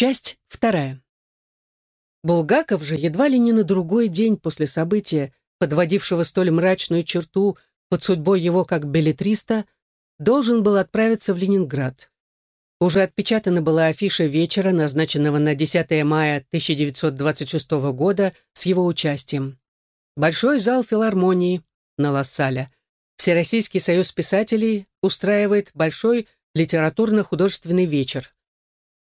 Часть вторая. Булгаков же едва ли не на другой день после события, подводившего столь мрачную черту под судьбой его как билетриста, должен был отправиться в Ленинград. Уже отпечатана была афиша вечера, назначенного на 10 мая 1926 года с его участием. Большой зал филармонии на Лассале. Всероссийский союз писателей устраивает большой литературно-художественный вечер.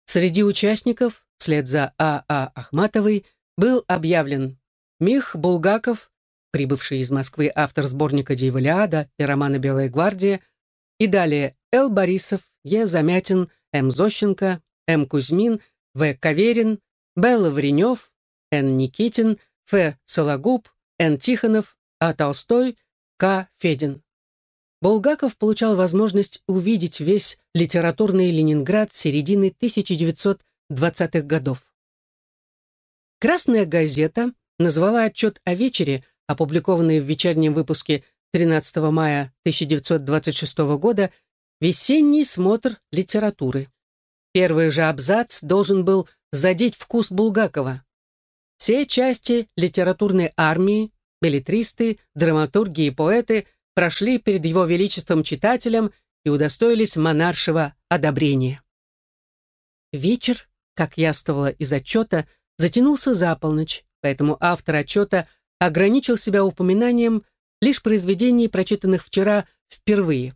Среди участников, вслед за А.А. А Ахматовой, был объявлен Мих Булгаков, прибывший из Москвы автор сборника «Дьяволиада» и романа «Белая гвардия», и далее Л. Борисов, Е. Замятин, М. Зощенко, М. Кузьмин, В. Каверин, Б. Лавренев, Н. Никитин, Ф. Сологуб, Н. Тихонов, А. Толстой, К. Федин. Булгаков получал возможность увидеть весь литературный Ленинград середины 1920-х годов. «Красная газета» назвала отчет о вечере, опубликованный в вечернем выпуске 13 мая 1926 года, «Весенний смотр литературы». Первый же абзац должен был задеть вкус Булгакова. Все части литературной армии, билетристы, драматурги и поэты прошли перед его величеством читателем и удостоились монаршего одобрения. Вечер, как яствовало из отчета, затянулся за полночь, поэтому автор отчета ограничил себя упоминанием лишь произведений, прочитанных вчера впервые.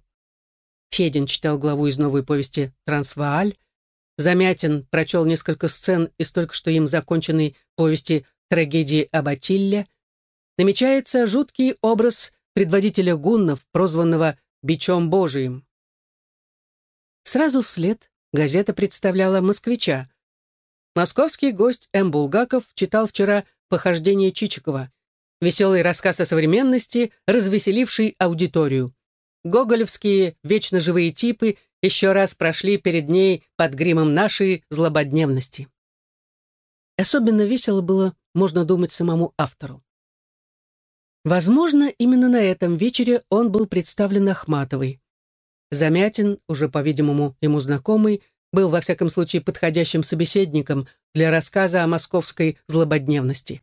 Федин читал главу из новой повести «Трансвааль», Замятин прочел несколько сцен из только что им законченной повести «Трагедии об Атилле». Намечается жуткий образ предводителя гуннов, прозванного «Бичом Божиим». Сразу вслед газета представляла «Москвича». Московский гость М. Булгаков читал вчера «Похождение Чичикова», веселый рассказ о современности, развеселивший аудиторию. Гоголевские вечно живые типы еще раз прошли перед ней под гримом нашей злободневности. Особенно весело было, можно думать, самому автору. Возможно, именно на этом вечере он был представлен Ахматовой. Замятин, уже, по-видимому, ему знакомый, был, во всяком случае, подходящим собеседником для рассказа о московской злободневности.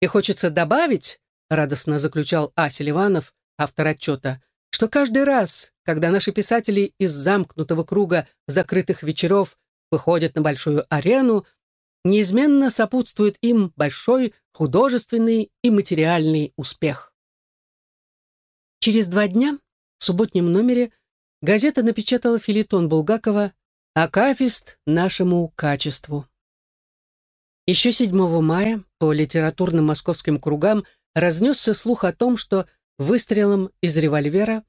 «И хочется добавить», — радостно заключал А. Селиванов, автор отчета, что каждый раз, когда наши писатели из замкнутого круга закрытых вечеров выходят на большую арену, неизменно сопутствует им большой художественный и материальный успех. Через два дня, в субботнем номере, газета напечатала филитон Булгакова «Акафист нашему качеству». Еще 7 мая по литературным московским кругам разнесся слух о том, что выстрелом из револьвера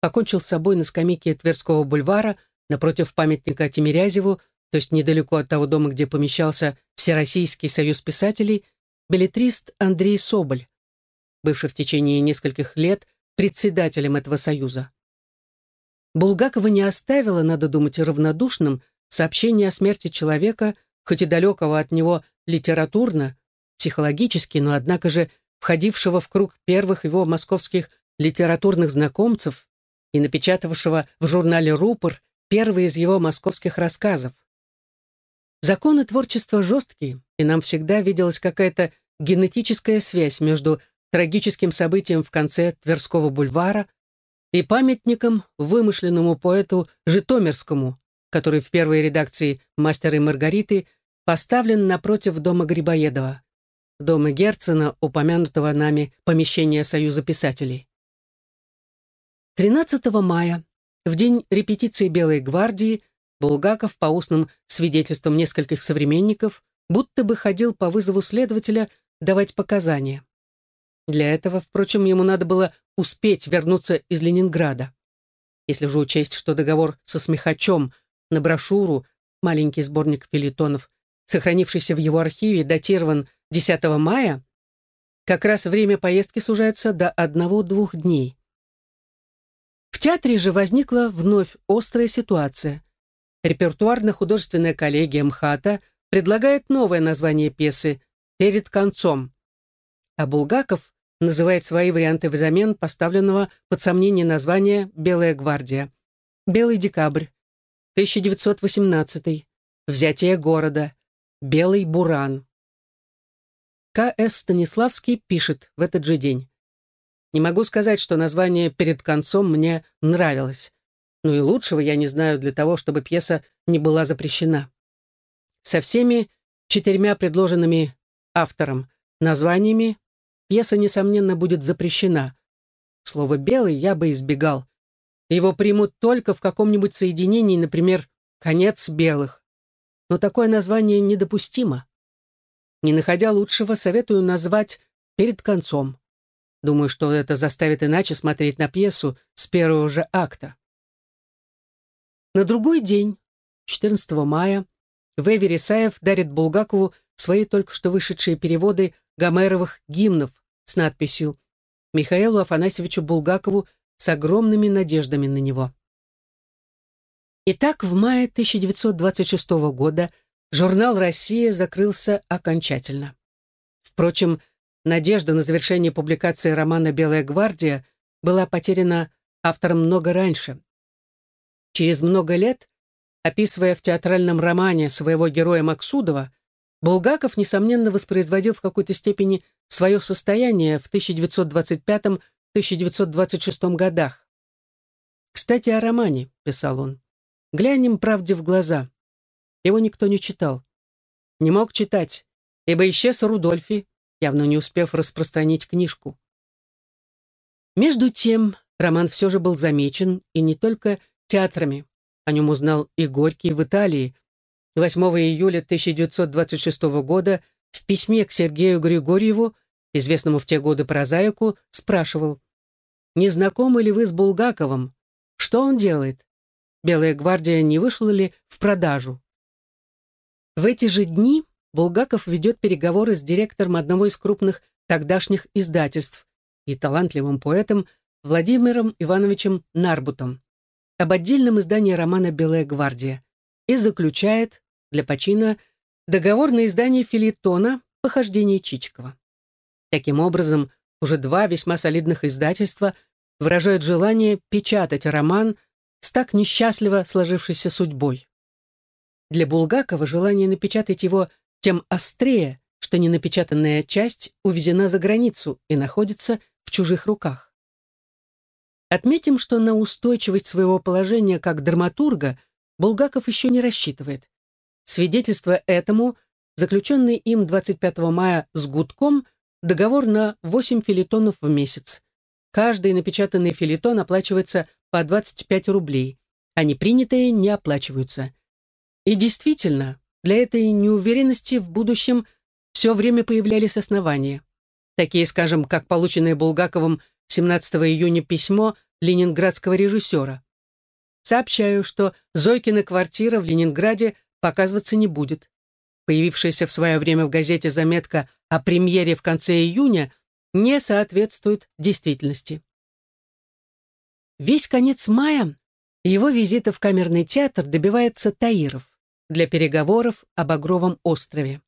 покончил с собой на скамейке Тверского бульвара напротив памятника Тимирязеву, то есть недалеко от того дома, где помещался Всероссийский союз писателей, билетрист Андрей Соболь, бывший в течение нескольких лет председателем этого союза. Булгакова не оставила, надо думать, равнодушным сообщение о смерти человека, хоть и далекого от него литературно, психологически, но однако же входившего в круг первых его московских литературных знакомцев и напечатавшего в журнале «Рупор» первый из его московских рассказов. Законы творчества жесткие, и нам всегда виделась какая-то генетическая связь между трагическим событием в конце Тверского бульвара и памятником вымышленному поэту Житомирскому, который в первой редакции «Мастера и Маргариты» поставлен напротив дома Грибоедова дома Герцена, упомянутого нами помещения Союза писателей. 13 мая, в день репетиции Белой гвардии, Булгаков, по устным свидетельствам нескольких современников, будто бы ходил по вызову следователя давать показания. Для этого, впрочем, ему надо было успеть вернуться из Ленинграда. Если же учесть, что договор со смехачом на брошюру, маленький сборник филитонов, сохранившийся в его архиве, датирован 10 мая как раз время поездки сужается до одного-двух дней. В театре же возникла вновь острая ситуация. Репертуарно-художественная коллегия МХАТа предлагает новое название пьесы «Перед концом», а Булгаков называет свои варианты взамен поставленного под сомнение названия «Белая гвардия». «Белый декабрь», 1918, взятие города, белый буран. К.С. Станиславский пишет в этот же день. Не могу сказать, что название «Перед концом» мне нравилось. Ну и лучшего я не знаю для того, чтобы пьеса не была запрещена. Со всеми четырьмя предложенными автором названиями пьеса, несомненно, будет запрещена. Слово «белый» я бы избегал. Его примут только в каком-нибудь соединении, например, «конец белых». Но такое название недопустимо. Не находя лучшего, советую назвать «перед концом». Думаю, что это заставит иначе смотреть на пьесу с первого же акта. На другой день, 14 мая, В. Вересаев дарит Булгакову свои только что вышедшие переводы Гомеровых гимнов с надписью «Михаилу Афанасьевичу Булгакову с огромными надеждами на него». Итак, в мае 1926 года журнал «Россия» закрылся окончательно. Впрочем, Надежда на завершение публикации романа «Белая гвардия» была потеряна автором много раньше. Через много лет, описывая в театральном романе своего героя Максудова, Булгаков, несомненно, воспроизводил в какой-то степени свое состояние в 1925-1926 годах. «Кстати, о романе», — писал он, — «глянем правде в глаза. Его никто не читал. Не мог читать, ибо исчез Рудольфи, явно не успев распространить книжку. Между тем, роман все же был замечен, и не только театрами. О нем узнал и Горький в Италии. 8 июля 1926 года в письме к Сергею Григорьеву, известному в те годы прозаику, спрашивал, «Не знакомы ли вы с Булгаковым? Что он делает? Белая гвардия не вышла ли в продажу?» В эти же дни Булгаков ведет переговоры с директором одного из крупных тогдашних издательств и талантливым поэтом Владимиром Ивановичем Нарбутом об отдельном издании романа «Белая гвардия» и заключает для почина договор на издание филитона «Похождение Чичикова». Таким образом, уже два весьма солидных издательства выражают желание печатать роман с так несчастливо сложившейся судьбой. Для Булгакова желание напечатать его – тем острее, что ненапечатанная часть увезена за границу и находится в чужих руках. Отметим, что на устойчивость своего положения как драматурга Булгаков еще не рассчитывает. Свидетельство этому заключенный им 25 мая с Гудком договор на 8 филитонов в месяц. Каждый напечатанный филитон оплачивается по 25 рублей, а непринятые не оплачиваются. И действительно, для этой неуверенности в будущем все время появлялись основания. Такие, скажем, как полученное Булгаковым 17 июня письмо ленинградского режиссера. Сообщаю, что Зойкина квартира в Ленинграде показываться не будет. Появившаяся в свое время в газете заметка о премьере в конце июня не соответствует действительности. Весь конец мая его визита в камерный театр добивается Таиров для переговоров об Багровом острове.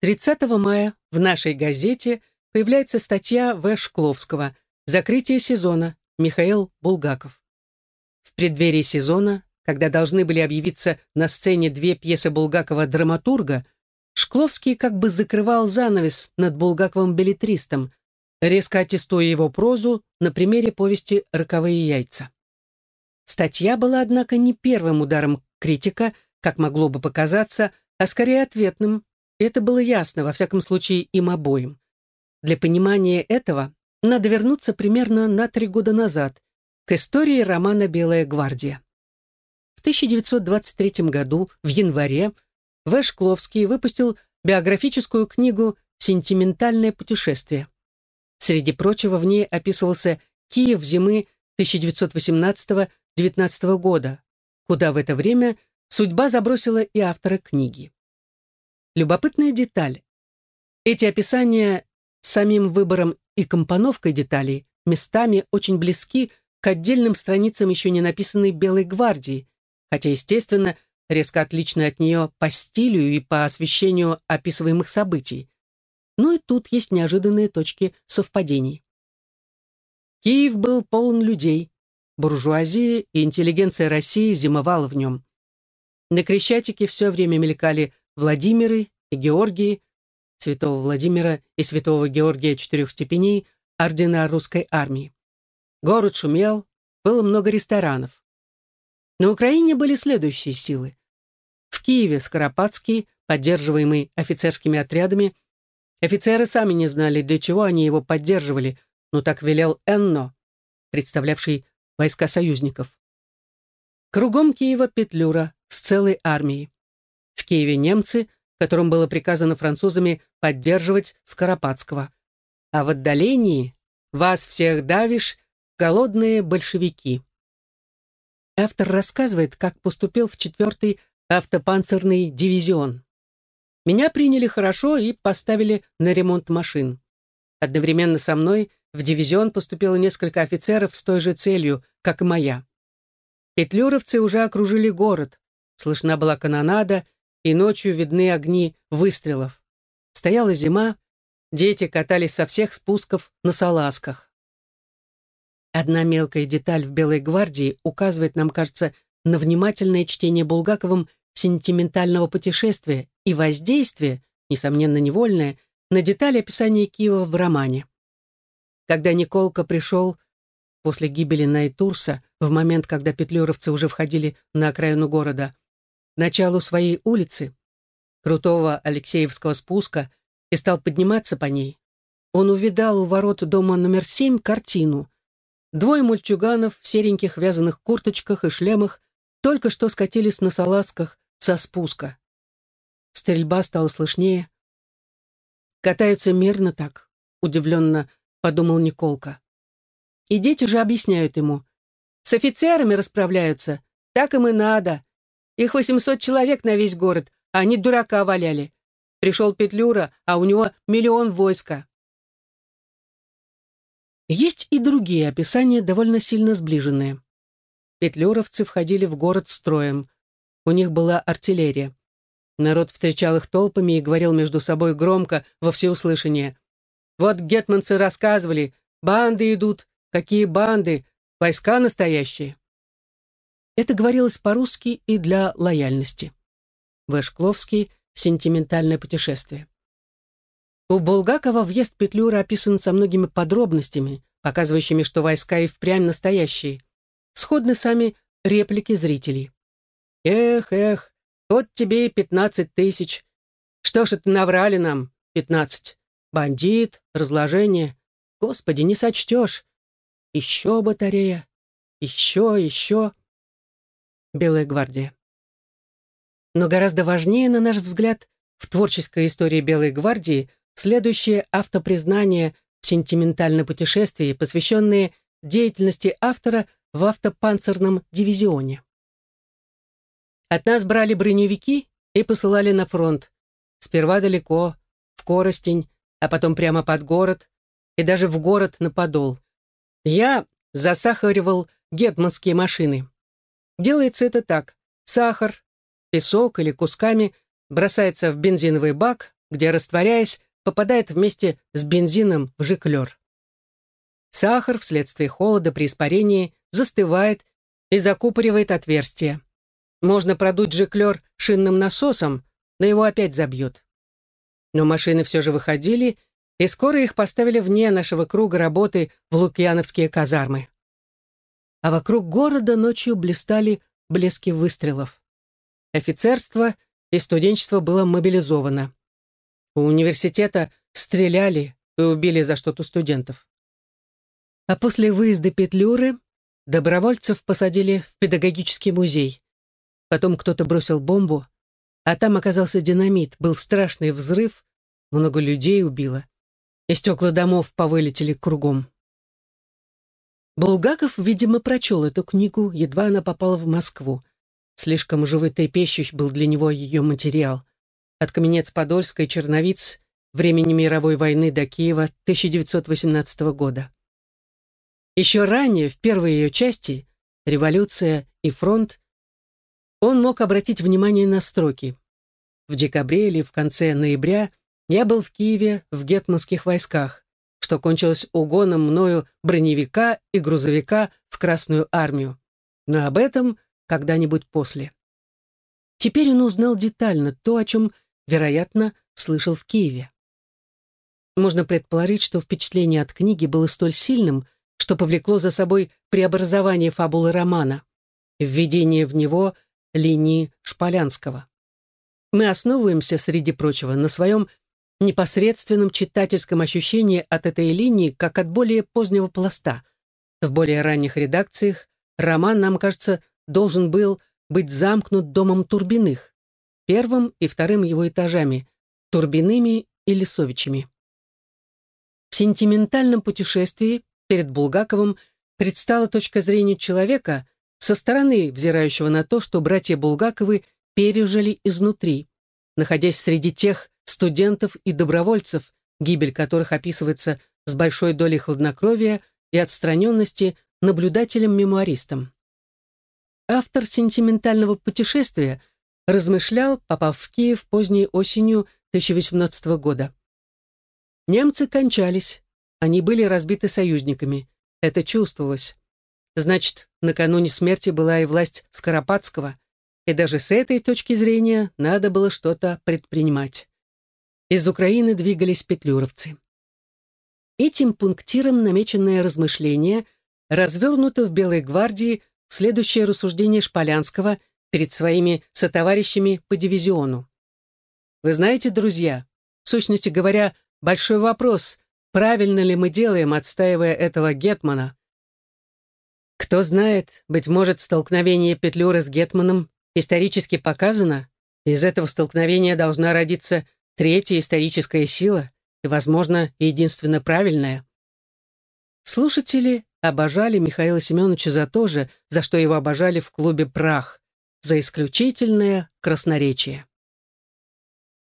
30 мая в нашей газете появляется статья В. Шкловского «Закрытие сезона. Михаил Булгаков». В преддверии сезона, когда должны были объявиться на сцене две пьесы Булгакова-драматурга, Шкловский как бы закрывал занавес над Булгаковым-беллетристом, резко аттестуя его прозу на примере повести «Роковые яйца». Статья была, однако, не первым ударом критика – как могло бы показаться, а скорее ответным. это было ясно, во всяком случае, им обоим. Для понимания этого надо вернуться примерно на три года назад, к истории романа «Белая гвардия». В 1923 году, в январе, В. Шкловский выпустил биографическую книгу «Сентиментальное путешествие». Среди прочего в ней описывался Киев зимы 1918-19 года, куда в это время Судьба забросила и автора книги. Любопытная деталь. Эти описания самим выбором и компоновкой деталей местами очень близки к отдельным страницам еще не написанной «Белой гвардии», хотя, естественно, резко отличны от нее по стилю и по освещению описываемых событий. Но и тут есть неожиданные точки совпадений. Киев был полон людей. Буржуазия и интеллигенция России зимовала в нем. На Крещатике все время мелькали Владимиры и Георгии, святого Владимира и святого Георгия четырех степеней, ордена русской армии. Город шумел, было много ресторанов. На Украине были следующие силы. В Киеве Скоропадский, поддерживаемый офицерскими отрядами, офицеры сами не знали, для чего они его поддерживали, но так велел Энно, представлявший войска союзников. Кругом Киева Петлюра с целой армией. В Киеве немцы, которым было приказано французами поддерживать Скоропадского. А в отдалении «Вас всех давишь, голодные большевики». Автор рассказывает, как поступил в 4-й автопанцирный дивизион. Меня приняли хорошо и поставили на ремонт машин. Одновременно со мной в дивизион поступило несколько офицеров с той же целью, как и моя. Петлюровцы уже окружили город. Слышна была канонада, и ночью видны огни выстрелов. Стояла зима, дети катались со всех спусков на салазках. Одна мелкая деталь в «Белой гвардии» указывает нам, кажется, на внимательное чтение Булгаковым сентиментального путешествия и воздействие, несомненно невольное, на детали описания Киева в романе. Когда Николка пришел после гибели Найтурса, в момент, когда петлюровцы уже входили на окраину города, началу своей улицы, крутого Алексеевского спуска, и стал подниматься по ней, он увидал у ворот дома номер семь картину. Двое мульчуганов в сереньких вязаных курточках и шлемах только что скатились на салазках со спуска. Стрельба стала слышнее. «Катаются мирно так», — удивленно подумал Николка. И дети же объясняют ему. «С офицерами расправляются, так им и надо. Их восемьсот человек на весь город, а они дурака валяли. Пришел Петлюра, а у него миллион войска». Есть и другие описания, довольно сильно сближенные. Петлюровцы входили в город строем. У них была артиллерия. Народ встречал их толпами и говорил между собой громко во всеуслышание. «Вот гетманцы рассказывали, банды идут, какие банды, войска настоящие». Это говорилось по-русски и для лояльности. В Шкловский «Сентиментальное путешествие». У Булгакова въезд Петлюра описан со многими подробностями, показывающими, что войска и впрямь настоящие. Сходны сами реплики зрителей. Эх, эх, вот тебе и пятнадцать тысяч. Что ж это наврали нам, пятнадцать? Бандит, разложение. Господи, не сочтешь. Еще батарея. Еще, еще. Белая гвардия. Но гораздо важнее, на наш взгляд, в творческой истории Белой гвардии следующее автопризнание в сентиментальном путешествии, посвященное деятельности автора в автопанцирном дивизионе. От нас брали броневики и посылали на фронт. Сперва далеко, в Коростень, а потом прямо под город, и даже в город на Подол. Я засахаривал гетманские машины. Делается это так. Сахар, песок или кусками бросается в бензиновый бак, где, растворяясь, попадает вместе с бензином в жиклер. Сахар вследствие холода при испарении застывает и закупоривает отверстие. Можно продуть жиклер шинным насосом, но его опять забьют. Но машины все же выходили, и скоро их поставили вне нашего круга работы в лукьяновские казармы. А вокруг города ночью блистали блески выстрелов. Офицерство и студенчество было мобилизовано. У университета стреляли и убили за что-то студентов. А после выезда Петлюры добровольцев посадили в педагогический музей. Потом кто-то бросил бомбу, а там оказался динамит, был страшный взрыв, много людей убило, и стекла домов повылетели кругом. Булгаков, видимо, прочел эту книгу, едва она попала в Москву. Слишком животрепещущ был для него ее материал. От Каменец-Подольска и Черновиц времени мировой войны до Киева 1918 года. Еще ранее, в первой ее части, «Революция» и «Фронт», он мог обратить внимание на строки. В декабре или в конце ноября я был в Киеве в гетманских войсках, что кончилось угоном мною броневика и грузовика в Красную армию. Но об этом когда-нибудь после. Теперь он узнал детально то, о чем, вероятно, слышал в Киеве. Можно предположить, что впечатление от книги было столь сильным, что повлекло за собой преобразование фабулы романа, введение в него линии Шполянского. Мы основываемся, среди прочего, на своем непосредственном читательском ощущении от этой линии, как от более позднего пласта. В более ранних редакциях роман, нам кажется, должен был быть замкнут домом Турбиных, первым и вторым его этажами, Турбиными и Лисовичами. В сентиментальном путешествии перед Булгаковым предстала точка зрения человека, со стороны взирающего на то, что братья Булгаковы пережили изнутри, находясь среди тех студентов и добровольцев, гибель которых описывается с большой долей хладнокровия и отстраненности наблюдателем-мемуаристом. Автор сентиментального путешествия размышлял, попав в Киев поздней осенью 1818 года. Немцы кончались, они были разбиты союзниками. Это чувствовалось. Значит, накануне смерти была и власть Скоропадского, и даже с этой точки зрения надо было что-то предпринимать. Из Украины двигались петлюровцы. Этим пунктиром намеченное размышление развернуто в Белой гвардии в следующее рассуждение Шполянского перед своими сотоварищами по дивизиону. Вы знаете, друзья, в сущности говоря, большой вопрос, правильно ли мы делаем, отстаивая этого Гетмана. Кто знает, быть может, столкновение Петлюры с Гетманом исторически показано, из этого столкновения должна родиться третья историческая сила и, возможно, единственно правильная. Слушатели обожали Михаила Семеновича за то же, за что его обожали в клубе «Прах», за исключительное красноречие.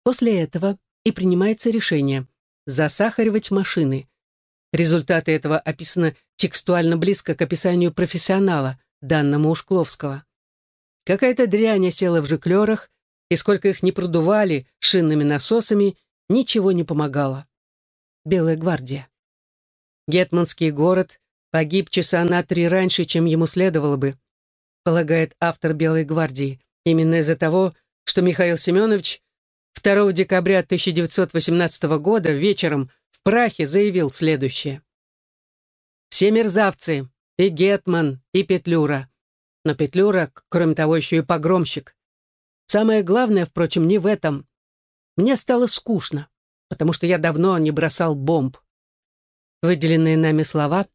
После этого и принимается решение засахаривать машины. Результаты этого описаны текстуально близко к описанию профессионала, данному у Шкловского. Какая-то дрянь осела в жиклерах, и сколько их не продували шинными насосами, ничего не помогало. Белая гвардия. Гетманский город погиб часа на три раньше, чем ему следовало бы, полагает автор Белой гвардии, именно из-за того, что Михаил Семенович 2 декабря 1918 года вечером в Прахе заявил следующее. «Все мерзавцы, и Гетман, и Петлюра. Но Петлюра, кроме того, еще и погромщик. Самое главное, впрочем, не в этом. Мне стало скучно, потому что я давно не бросал бомб. Выделенные нами слова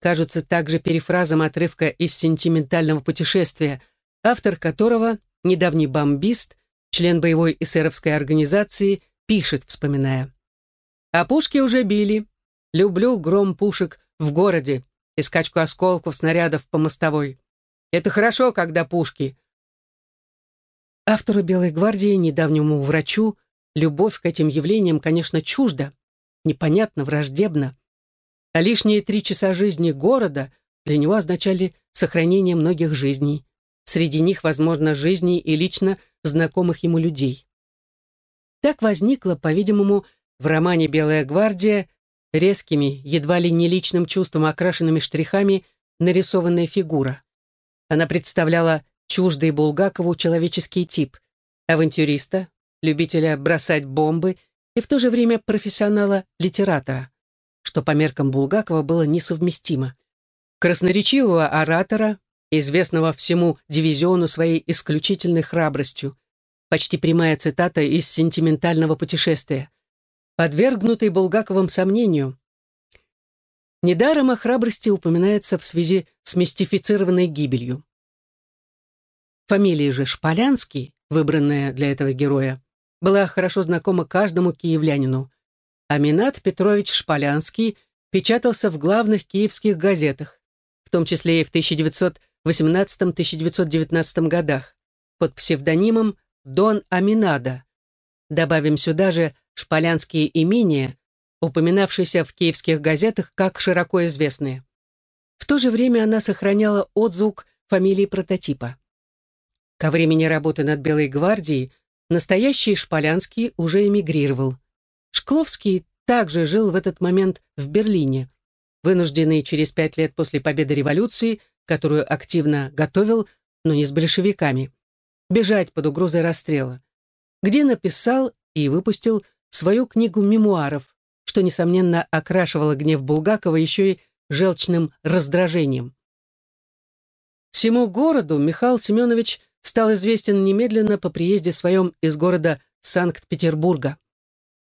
кажутся также перефразом отрывка из сентиментального путешествия, автор которого, недавний бомбист, член боевой эсеровской организации, пишет, вспоминая. «А пушки уже били. Люблю гром пушек в городе и скачку осколков снарядов по мостовой. Это хорошо, когда пушки, Автору «Белой гвардии», недавнему врачу, любовь к этим явлениям, конечно, чужда, непонятно, враждебна. А лишние три часа жизни города для него означали сохранение многих жизней. Среди них, возможно, жизней и лично знакомых ему людей. Так возникла, по-видимому, в романе «Белая гвардия» резкими, едва ли не личным чувством окрашенными штрихами нарисованная фигура. Она представляла чуждый Булгакову человеческий тип, авантюриста, любителя бросать бомбы и в то же время профессионала-литератора, что по меркам Булгакова было несовместимо. Красноречивого оратора, известного всему дивизиону своей исключительной храбростью, почти прямая цитата из «Сентиментального путешествия», подвергнутый Булгаковым сомнению. Недаром о храбрости упоминается в связи с мистифицированной гибелью. Фамилия же Шполянский, выбранная для этого героя, была хорошо знакома каждому киевлянину. Аминат Петрович Шполянский печатался в главных киевских газетах, в том числе и в 1918-1919 годах, под псевдонимом Дон Аминада. Добавим сюда же шполянские имения, упоминавшиеся в киевских газетах как широко известные. В то же время она сохраняла отзвук фамилии прототипа. Ко времени работы над Белой гвардией настоящий Шполянский уже эмигрировал. Шкловский также жил в этот момент в Берлине, вынужденный через пять лет после победы революции, которую активно готовил, но не с большевиками, бежать под угрозой расстрела, где написал и выпустил свою книгу мемуаров, что, несомненно, окрашивало гнев Булгакова еще и желчным раздражением. Всему городу Михаил Семенович стал известен немедленно по приезде своем из города Санкт-Петербурга.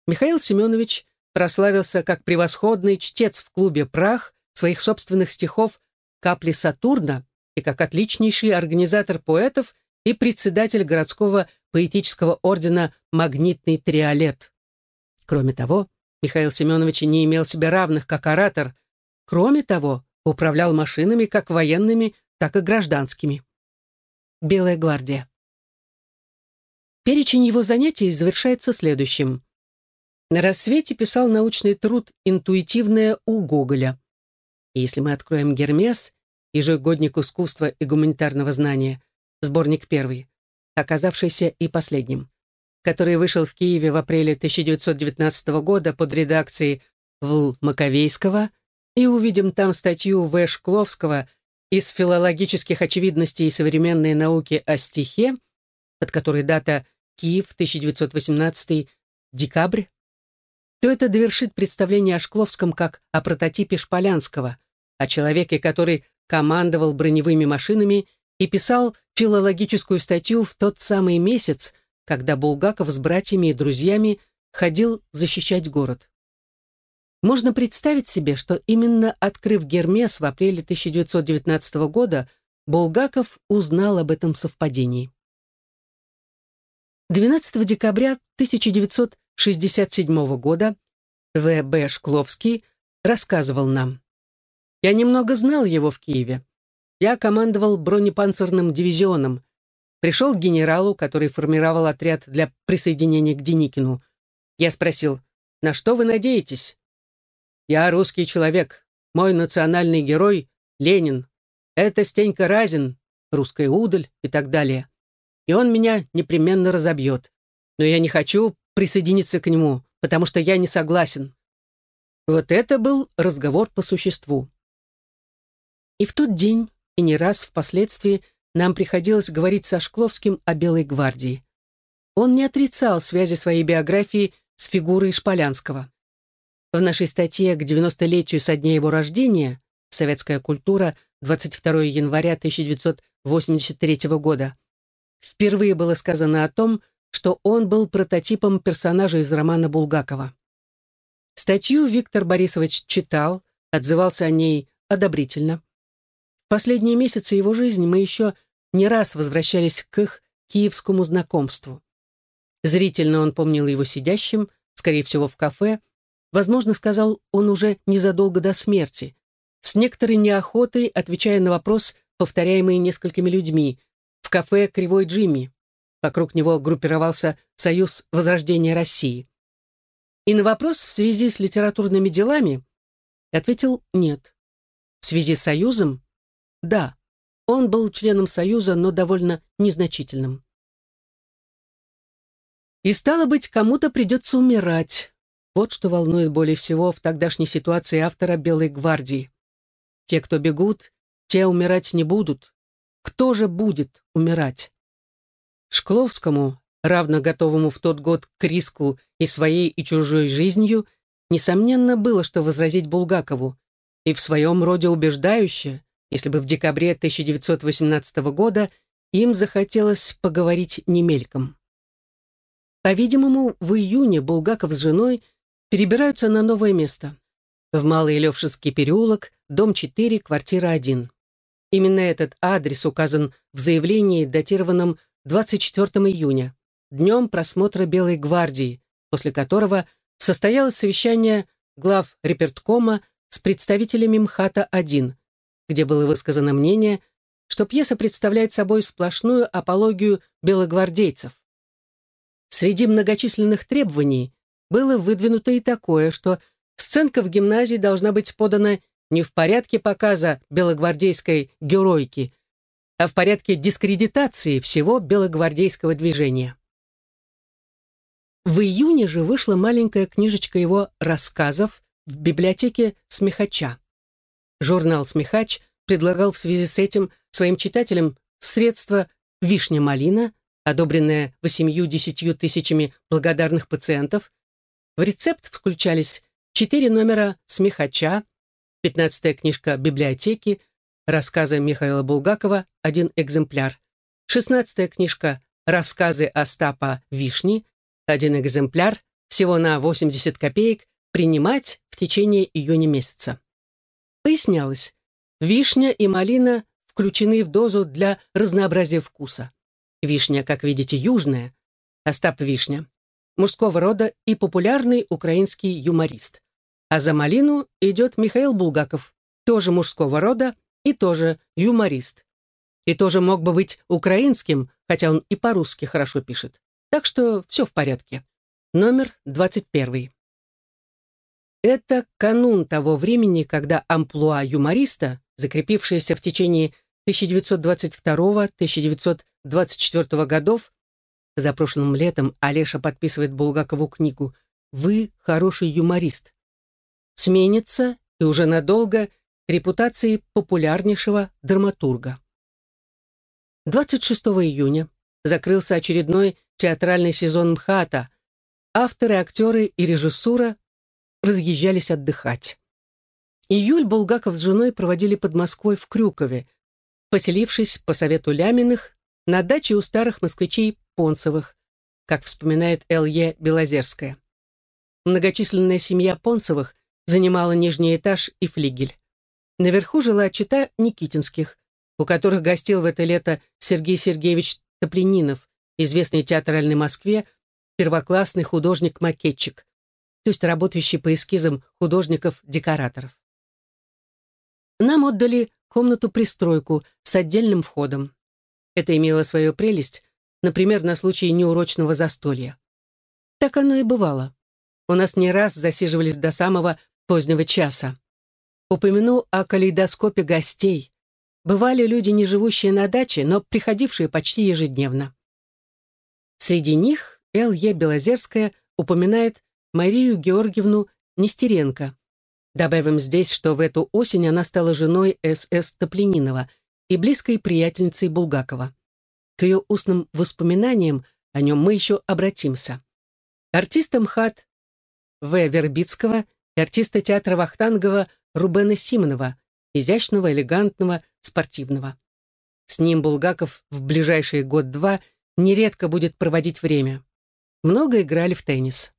Михаил Семенович прославился как превосходный чтец в клубе «Прах» своих собственных стихов «Капли Сатурна» и как отличнейший организатор поэтов и председатель городского поэтического ордена «Магнитный триолет». Кроме того, Михаил Семенович не имел себе равных как оратор. Кроме того, управлял машинами как военными, так и гражданскими. Белая гвардия. Перечень его занятий завершается следующим. На рассвете писал научный труд «Интуитивное у Гоголя». И если мы откроем «Гермес», ежегодник искусства и гуманитарного знания, сборник первый, оказавшийся и последним, который вышел в Киеве в апреле 1919 года под редакцией Вл. Маковейского, и увидим там статью В. Шкловского из филологических очевидностей современной науки о стихе, под которой дата Киев, 1918, декабрь, то это довершит представление о Шкловском как о прототипе Шполянского, о человеке, который командовал броневыми машинами и писал филологическую статью в тот самый месяц, когда Булгаков с братьями и друзьями ходил защищать город. Можно представить себе, что именно открыв Гермес в апреле 1919 года, Булгаков узнал об этом совпадении. 12 декабря 1967 года В. Б. Шкловский рассказывал нам. «Я немного знал его в Киеве. Я командовал бронепанцирным дивизионом. Пришел к генералу, который формировал отряд для присоединения к Деникину. Я спросил, на что вы надеетесь? Я русский человек. Мой национальный герой — Ленин. Это Стенька Разин, русская удаль и так далее и он меня непременно разобьет. Но я не хочу присоединиться к нему, потому что я не согласен. Вот это был разговор по существу. И в тот день, и не раз впоследствии, нам приходилось говорить со Шкловским о Белой гвардии. Он не отрицал связи своей биографии с фигурой Шполянского. В нашей статье к 90-летию со дня его рождения «Советская культура. 22 января 1983 года» впервые было сказано о том, что он был прототипом персонажа из романа Булгакова. Статью Виктор Борисович читал, отзывался о ней одобрительно. В последние месяцы его жизни мы еще не раз возвращались к их киевскому знакомству. Зрительно он помнил его сидящим, скорее всего, в кафе, возможно, сказал он уже незадолго до смерти, с некоторой неохотой отвечая на вопрос, повторяемый несколькими людьми, в кафе «Кривой Джимми». Вокруг него группировался Союз Возрождения России. И на вопрос в связи с литературными делами ответил «нет». В связи с Союзом? Да. Он был членом Союза, но довольно незначительным. И стало быть, кому-то придется умирать. Вот что волнует более всего в тогдашней ситуации автора «Белой гвардии». Те, кто бегут, те умирать не будут. Кто же будет умирать? Шкловскому, равно готовому в тот год к риску и своей, и чужой жизнью, несомненно, было что возразить Булгакову, и в своем роде убеждающе, если бы в декабре 1918 года им захотелось поговорить немельком. По-видимому, в июне Булгаков с женой перебираются на новое место. В Малый Левшинский переулок, дом 4, квартира 1. Именно этот адрес указан в заявлении, датированном 24 июня, днем просмотра Белой гвардии, после которого состоялось совещание глав реперткома с представителями МХАТа-1, где было высказано мнение, что пьеса представляет собой сплошную апологию белогвардейцев. Среди многочисленных требований было выдвинуто и такое, что сценка в гимназии должна быть подана не в порядке показа белогвардейской геройки, а в порядке дискредитации всего белогвардейского движения. В июне же вышла маленькая книжечка его рассказов в библиотеке «Смехача». Журнал «Смехач» предлагал в связи с этим своим читателям средства «Вишня-малина», одобренная восемью-десятью тысячами благодарных пациентов. В рецепт включались четыре номера «Смехача», пятнадцатая книжка библиотеки, рассказы Михаила Булгакова, один экземпляр, шестнадцатая книжка «Рассказы Остапа Вишни», один экземпляр, всего на 80 копеек, принимать в течение июня месяца. Пояснялось, вишня и малина включены в дозу для разнообразия вкуса. Вишня, как видите, южная, Остап Вишня, мужского рода и популярный украинский юморист. А за малину идет Михаил Булгаков, тоже мужского рода и тоже юморист. И тоже мог бы быть украинским, хотя он и по-русски хорошо пишет. Так что все в порядке. Номер 21. Это канун того времени, когда амплуа юмориста, закрепившееся в течение 1922-1924 годов, за прошлым летом Олеша подписывает Булгакову книгу «Вы хороший юморист», сменится и уже надолго репутацией популярнейшего драматурга. 26 июня закрылся очередной театральный сезон МХАТа. Авторы, актеры и режиссура разъезжались отдыхать. Июль Булгаков с женой проводили под Москвой в Крюкове, поселившись по совету Ляминых на даче у старых москвичей Понцевых, как вспоминает Л.Е. Белозерская. Многочисленная семья Понцевых занимала нижний этаж и флигель. Наверху жила чита Никитинских, у которых гостил в это лето Сергей Сергеевич Топлининов, известный театральной Москве, первоклассный художник-макетчик, то есть работающий по эскизам художников-декораторов. Нам отдали комнату-пристройку с отдельным входом. Это имело свою прелесть, например, на случай неурочного застолья. Так оно и бывало. У нас не раз засиживались до самого позднего часа. Упомяну о калейдоскопе гостей. Бывали люди, не живущие на даче, но приходившие почти ежедневно. Среди них Л.Е. Белозерская упоминает Марию Георгиевну Нестеренко. Добавим здесь, что в эту осень она стала женой С.С. Топлининова и близкой приятельницей Булгакова. К ее устным воспоминаниям о нем мы еще обратимся. Артиста МХАТ В. Вербицкого и артиста театра Вахтангова Рубена Симонова, изящного, элегантного, спортивного. С ним Булгаков в ближайшие год-два нередко будет проводить время. Много играли в теннис.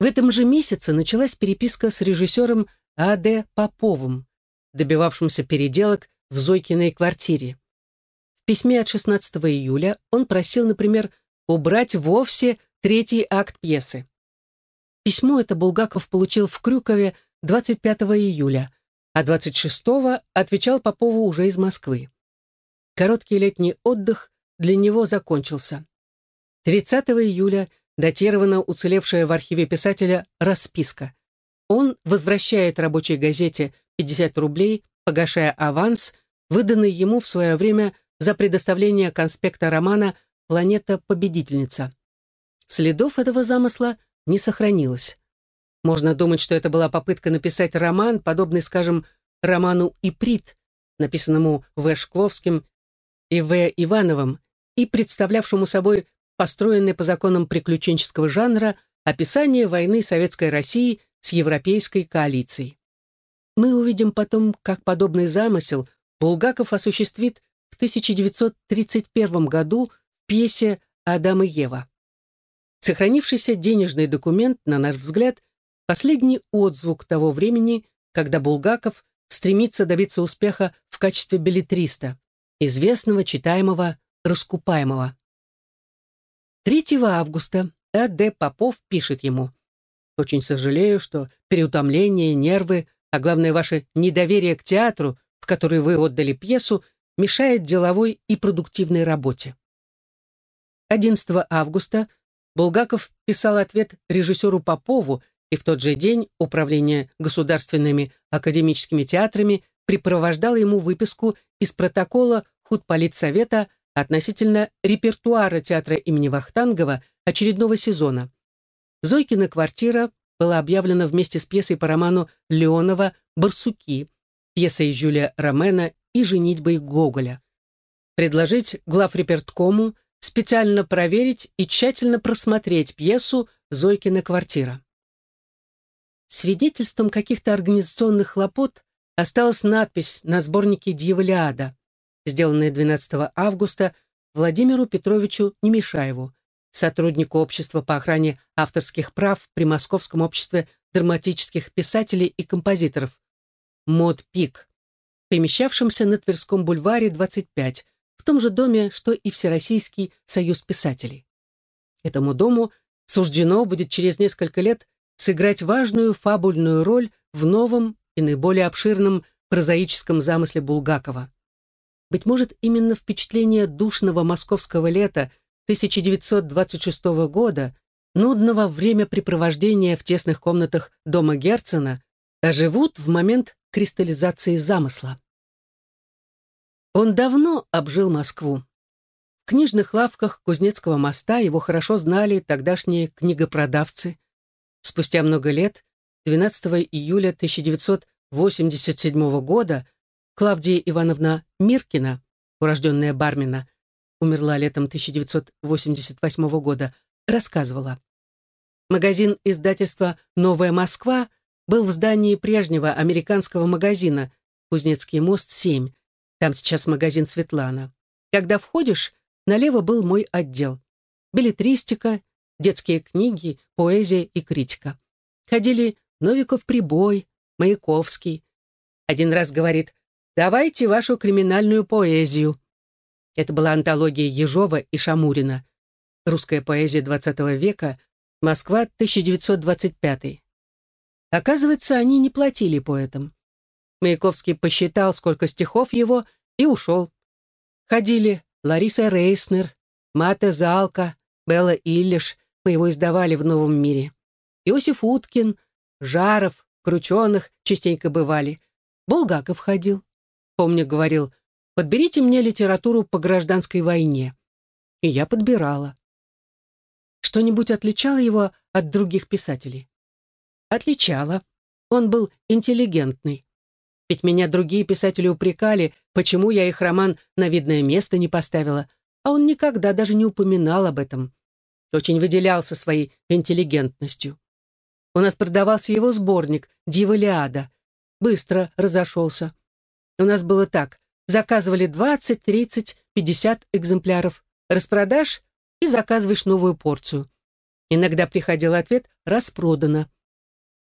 В этом же месяце началась переписка с режиссером А.Д. Поповым, добивавшимся переделок в Зойкиной квартире. Письме от 16 июля он просил, например, убрать вовсе третий акт пьесы. Письмо это Булгаков получил в Крюкове 25 июля, а 26-го отвечал Попову уже из Москвы. Короткий летний отдых для него закончился. 30 июля датирована уцелевшая в архиве писателя расписка. Он возвращает рабочей газете 50 рублей, погашая аванс, выданный ему в свое время за предоставление конспекта романа «Планета-победительница». Следов этого замысла не сохранилось. Можно думать, что это была попытка написать роман, подобный, скажем, роману «Иприт», написанному В. Шкловским и В. Ивановым, и представлявшему собой построенное по законам приключенческого жанра описание войны Советской России с Европейской коалицией. Мы увидим потом, как подобный замысел Булгаков осуществит в 1931 году в пьесе «Адам и Ева». Сохранившийся денежный документ, на наш взгляд, Последний отзвук того времени, когда Булгаков стремится добиться успеха в качестве билетриста, известного, читаемого, раскупаемого. 3 августа А.Д. Попов пишет ему «Очень сожалею, что переутомление, нервы, а главное ваше недоверие к театру, в который вы отдали пьесу, мешает деловой и продуктивной работе». 11 августа Булгаков писал ответ режиссеру Попову и в тот же день Управление государственными академическими театрами припровождало ему выписку из протокола худполитсовета относительно репертуара театра имени Вахтангова очередного сезона. Зойкина квартира была объявлена вместе с пьесой по роману Леонова «Барсуки», пьесой Жюля Ромена и «Женитьбой Гоголя». Предложить главреперткому специально проверить и тщательно просмотреть пьесу «Зойкина квартира». Свидетельством каких-то организационных хлопот осталась надпись на сборнике «Дьяволиада», сделанная 12 августа Владимиру Петровичу Немешаеву, сотруднику Общества по охране авторских прав при Московском обществе драматических писателей и композиторов «Мод Пик», помещавшемся на Тверском бульваре 25, в том же доме, что и Всероссийский союз писателей. Этому дому суждено будет через несколько лет сыграть важную фабульную роль в новом и наиболее обширном прозаическом замысле Булгакова. Быть может, именно впечатление душного московского лета 1926 года, нудного времяпрепровождения в тесных комнатах дома Герцена, оживут в момент кристаллизации замысла. Он давно обжил Москву. В книжных лавках Кузнецкого моста его хорошо знали тогдашние книгопродавцы. Спустя много лет, 12 июля 1987 года, Клавдия Ивановна Миркина, урожденная Бармина, умерла летом 1988 года, рассказывала. Магазин издательства «Новая Москва» был в здании прежнего американского магазина «Кузнецкий мост, 7». Там сейчас магазин «Светлана». Когда входишь, налево был мой отдел. Билетристика, детские книги, поэзия и критика. Ходили Новиков Прибой, Маяковский. Один раз говорит «Давайте вашу криминальную поэзию». Это была антология Ежова и Шамурина. Русская поэзия XX века, Москва, 1925. Оказывается, они не платили поэтам. Маяковский посчитал, сколько стихов его, и ушел. Ходили Лариса Рейснер, Мата Залка, Белла Иллиш, мы его издавали в «Новом мире». Иосиф Уткин, Жаров, Крученых частенько бывали. Булгаков ходил. Помню, говорил, подберите мне литературу по гражданской войне. И я подбирала. Что-нибудь отличало его от других писателей? Отличало. Он был интеллигентный. Ведь меня другие писатели упрекали, почему я их роман на видное место не поставила, а он никогда даже не упоминал об этом очень выделялся своей интеллигентностью. У нас продавался его сборник «Дива Быстро разошелся. У нас было так. Заказывали 20, 30, 50 экземпляров. Распродашь и заказываешь новую порцию. Иногда приходил ответ «распродано».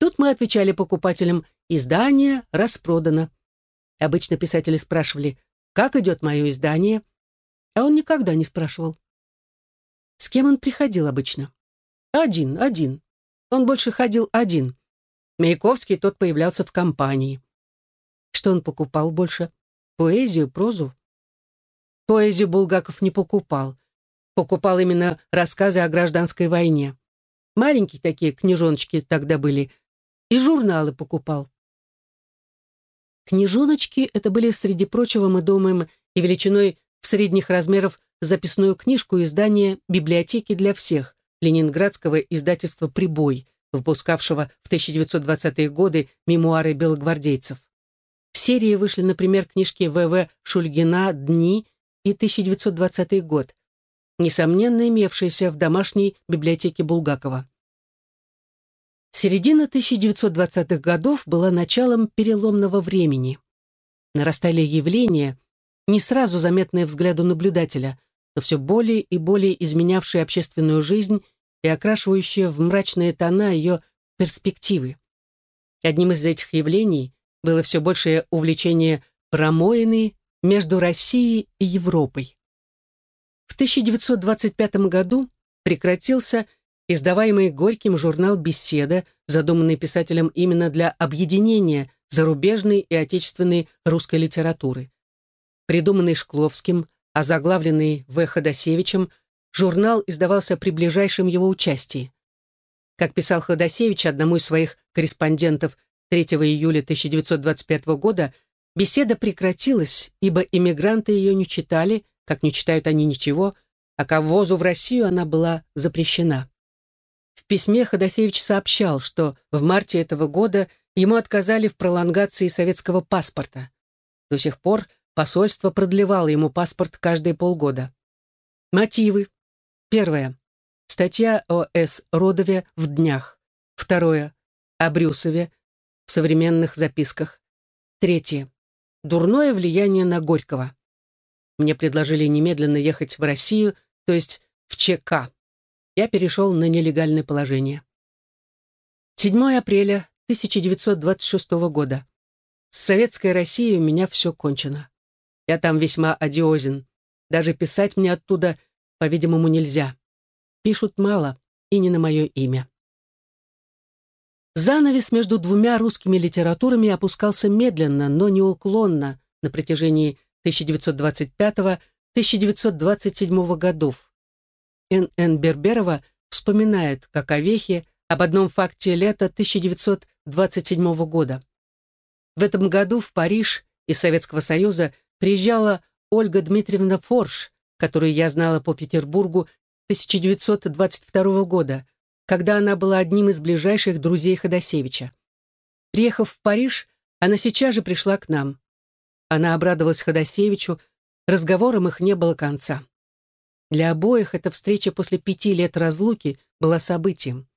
Тут мы отвечали покупателям «издание распродано». Обычно писатели спрашивали «как идет мое издание?» А он никогда не спрашивал. С кем он приходил обычно? Один, один. Он больше ходил один. Маяковский тот появлялся в компании. Что он покупал больше? Поэзию, прозу? Поэзию Булгаков не покупал. Покупал именно рассказы о гражданской войне. Маленькие такие книжоночки тогда были. И журналы покупал. Книжоночки — это были, среди прочего, мы думаем, и величиной в средних размеров записную книжку издания «Библиотеки для всех» ленинградского издательства «Прибой», выпускавшего в 1920-е годы мемуары белогвардейцев. В серии вышли, например, книжки В.В. Шульгина «Дни» и 1920 год, несомненно имевшиеся в домашней библиотеке Булгакова. Середина 1920-х годов была началом переломного времени. Нарастали явления, не сразу заметные взгляду наблюдателя, но все более и более изменявшие общественную жизнь и окрашивающие в мрачные тона ее перспективы. Одним из этих явлений было все большее увлечение промоиной между Россией и Европой. В 1925 году прекратился издаваемый Горьким журнал «Беседа», задуманный писателем именно для объединения зарубежной и отечественной русской литературы. Придуманный Шкловским, а заглавленный В. Ходосевичем, журнал издавался при ближайшем его участии. Как писал Ходосевич одному из своих корреспондентов 3 июля 1925 года, беседа прекратилась, ибо иммигранты ее не читали, как не читают они ничего, а к ввозу в Россию она была запрещена. Письме Ходосевич сообщал, что в марте этого года ему отказали в пролонгации советского паспорта. До сих пор посольство продлевало ему паспорт каждые полгода. Мотивы. Первое. Статья о С. Родове в днях. Второе. О Брюсове в современных записках. Третье. Дурное влияние на Горького. Мне предложили немедленно ехать в Россию, то есть в ЧК. Я перешел на нелегальное положение. 7 апреля 1926 года. С советской Россией у меня все кончено. Я там весьма одиозен. Даже писать мне оттуда, по-видимому, нельзя. Пишут мало и не на мое имя. Занавес между двумя русскими литературами опускался медленно, но неуклонно на протяжении 1925-1927 годов. Н.Н. Берберова вспоминает, как о Вехе, об одном факте лета 1927 года. В этом году в Париж из Советского Союза приезжала Ольга Дмитриевна Форш, которую я знала по Петербургу 1922 года, когда она была одним из ближайших друзей Ходосевича. Приехав в Париж, она сейчас же пришла к нам. Она обрадовалась Ходосевичу, разговорам их не было конца. Для обоих эта встреча после пяти лет разлуки была событием.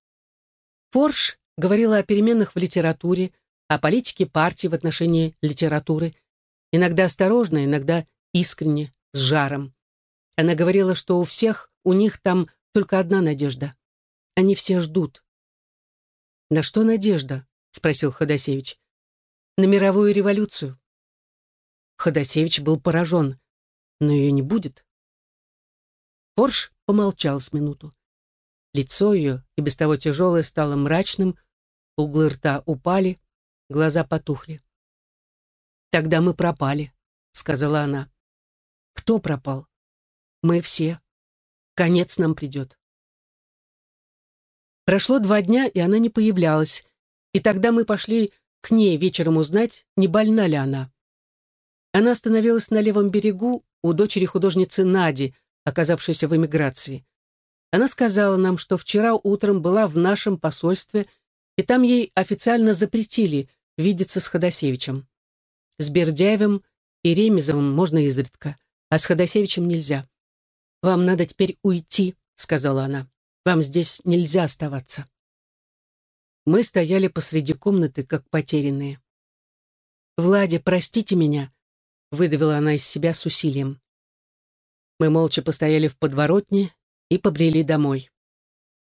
Форш говорила о переменах в литературе, о политике партии в отношении литературы, иногда осторожно, иногда искренне, с жаром. Она говорила, что у всех у них там только одна надежда. Они все ждут. «На что надежда?» — спросил Ходосевич. «На мировую революцию». Ходосевич был поражен. Но ее не будет. Порш помолчал с минуту. Лицо ее, и без того тяжелое, стало мрачным, углы рта упали, глаза потухли. «Тогда мы пропали», — сказала она. «Кто пропал?» «Мы все. Конец нам придет». Прошло два дня, и она не появлялась, и тогда мы пошли к ней вечером узнать, не больна ли она. Она остановилась на левом берегу у дочери художницы Нади, оказавшейся в эмиграции. Она сказала нам, что вчера утром была в нашем посольстве, и там ей официально запретили видеться с Ходосевичем. С Бердяевым и Ремезовым можно изредка, а с Ходосевичем нельзя. «Вам надо теперь уйти», — сказала она. «Вам здесь нельзя оставаться». Мы стояли посреди комнаты, как потерянные. «Владя, простите меня», — выдавила она из себя с усилием. Мы молча постояли в подворотне и побрели домой.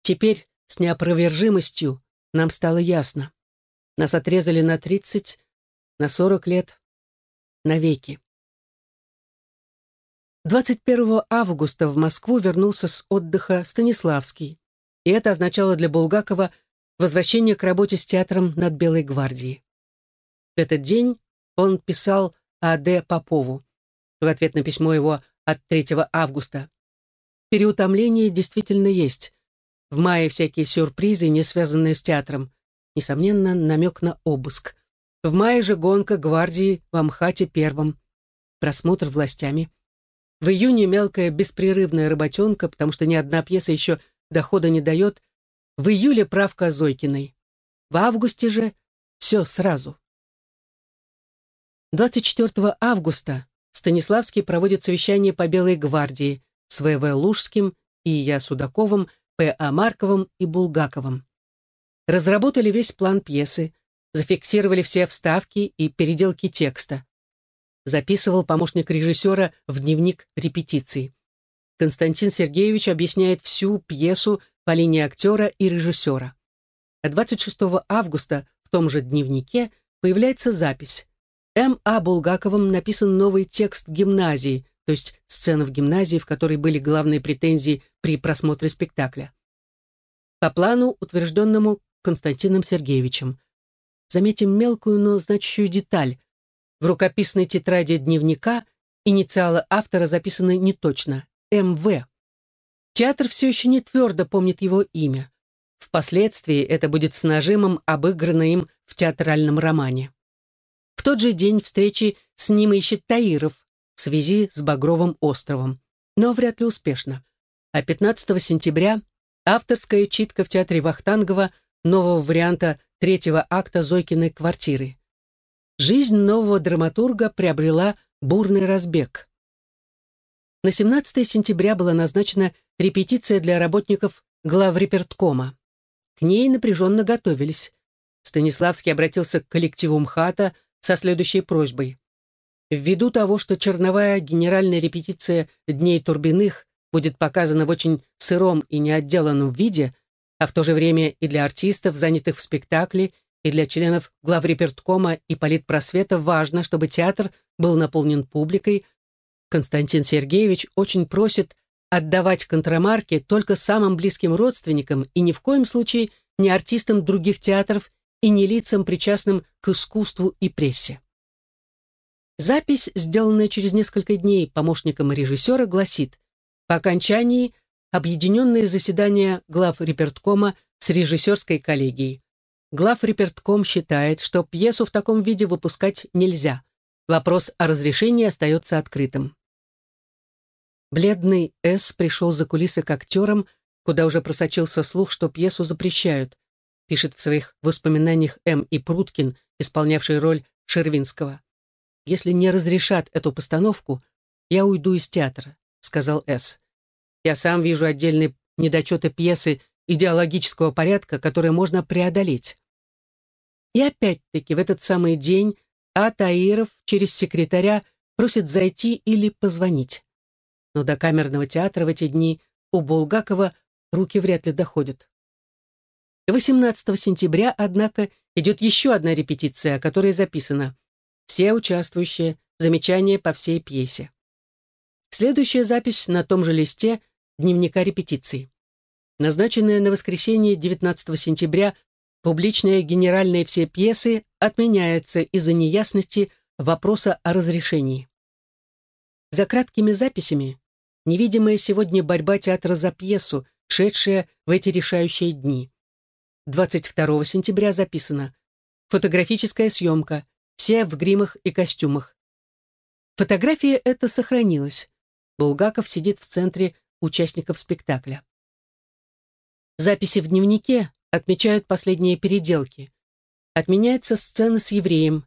Теперь с неопровержимостью нам стало ясно. Нас отрезали на тридцать, на сорок лет, навеки. 21 августа в Москву вернулся с отдыха Станиславский, и это означало для Булгакова возвращение к работе с театром над Белой гвардией. В этот день он писал А.Д. Попову в ответ на письмо его от 3 августа. Переутомление действительно есть. В мае всякие сюрпризы, не связанные с театром. Несомненно, намек на обыск. В мае же гонка гвардии в Амхате первом. Просмотр властями. В июне мелкая беспрерывная работенка, потому что ни одна пьеса еще дохода не дает. В июле правка Зойкиной. В августе же все сразу. 24 августа Станиславский проводит совещание по Белой гвардии с В.В. Лужским и Я. Судаковым, П.А. Марковым и Булгаковым. Разработали весь план пьесы, зафиксировали все вставки и переделки текста. Записывал помощник режиссера в дневник репетиций. Константин Сергеевич объясняет всю пьесу по линии актера и режиссера. А 26 августа в том же дневнике появляется запись. М. А. Булгаковым написан новый текст гимназии, то есть сцена в гимназии, в которой были главные претензии при просмотре спектакля. По плану, утвержденному Константином Сергеевичем. Заметим мелкую, но значащую деталь. В рукописной тетради дневника инициалы автора записаны неточно – МВ. Театр все еще не твердо помнит его имя. Впоследствии это будет с нажимом обыграно им в театральном романе. В тот же день встречи с ним ищет Таиров в связи с Багровым островом, но вряд ли успешно. А 15 сентября авторская читка в театре Вахтангова нового варианта третьего акта Зойкиной квартиры. Жизнь нового драматурга приобрела бурный разбег. На 17 сентября была назначена репетиция для работников главреперткома. К ней напряженно готовились. Станиславский обратился к коллективу МХАТа со следующей просьбой. Ввиду того, что черновая генеральная репетиция «Дней Турбиных» будет показана в очень сыром и неотделанном виде, а в то же время и для артистов, занятых в спектакле, и для членов главреперткома и политпросвета важно, чтобы театр был наполнен публикой. Константин Сергеевич очень просит отдавать контрамарки только самым близким родственникам и ни в коем случае не артистам других театров и не лицам, причастным к искусству и прессе. Запись, сделанная через несколько дней помощником режиссера, гласит «По окончании объединенное заседание глав реперткома с режиссерской коллегией. Глав репертком считает, что пьесу в таком виде выпускать нельзя. Вопрос о разрешении остается открытым». Бледный С. пришел за кулисы к актерам, куда уже просочился слух, что пьесу запрещают, пишет в своих воспоминаниях М. и Пруткин, исполнявший роль Шервинского. «Если не разрешат эту постановку, я уйду из театра», — сказал С. «Я сам вижу отдельные недочеты пьесы идеологического порядка, которые можно преодолеть». И опять-таки в этот самый день А. Таиров через секретаря просит зайти или позвонить. Но до камерного театра в эти дни у Булгакова руки вряд ли доходят. 18 сентября, однако, идет еще одна репетиция, которая записана. Все участвующие, замечания по всей пьесе. Следующая запись на том же листе дневника репетиции. Назначенная на воскресенье 19 сентября публичная генеральная все пьесы отменяется из-за неясности вопроса о разрешении. За краткими записями невидимая сегодня борьба театра за пьесу, шедшая в эти решающие дни. 22 сентября записано «Фотографическая съемка, все в гримах и костюмах». Фотография эта сохранилась. Булгаков сидит в центре участников спектакля. Записи в дневнике отмечают последние переделки. Отменяется сцена с евреем.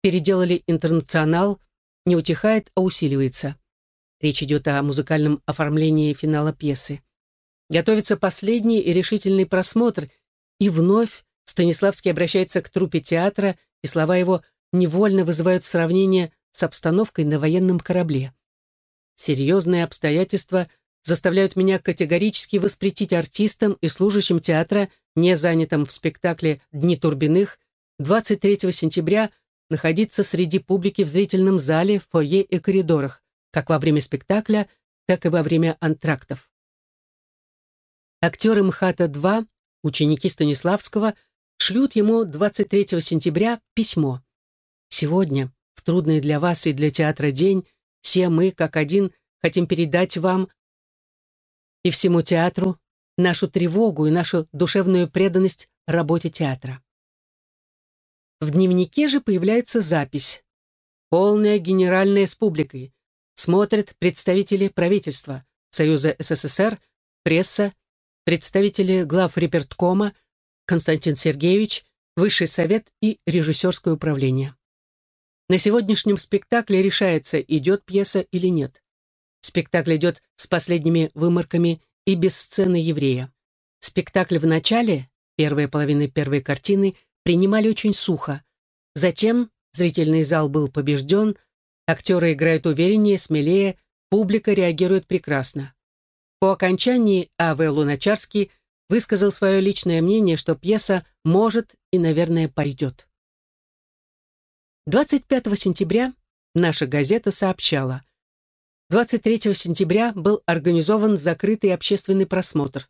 Переделали «Интернационал», не утихает, а усиливается. Речь идет о музыкальном оформлении финала пьесы. Готовится последний и решительный просмотр, и вновь Станиславский обращается к труппе театра, и слова его невольно вызывают сравнение с обстановкой на военном корабле. Серьезные обстоятельства заставляют меня категорически воспретить артистам и служащим театра, не занятым в спектакле «Дни Турбиных», 23 сентября находиться среди публики в зрительном зале, фойе и коридорах, как во время спектакля, так и во время антрактов. Актеры МХАТа-2 ученики Станиславского шлют ему 23 сентября письмо. «Сегодня, в трудный для вас и для театра день, все мы, как один, хотим передать вам и всему театру нашу тревогу и нашу душевную преданность работе театра». В дневнике же появляется запись. Полная генеральная с публикой. Смотрят представители правительства, Союза СССР, пресса, представители глав реперткома, Константин Сергеевич, Высший совет и режиссерское управление. На сегодняшнем спектакле решается, идет пьеса или нет. Спектакль идет с последними выморками и без сцены еврея. Спектакль в начале, первая половина первой картины, принимали очень сухо. Затем зрительный зал был побежден, актеры играют увереннее, смелее, публика реагирует прекрасно. По окончании А.В. Луначарский высказал свое личное мнение, что пьеса может и, наверное, пойдет. 25 сентября наша газета сообщала. 23 сентября был организован закрытый общественный просмотр.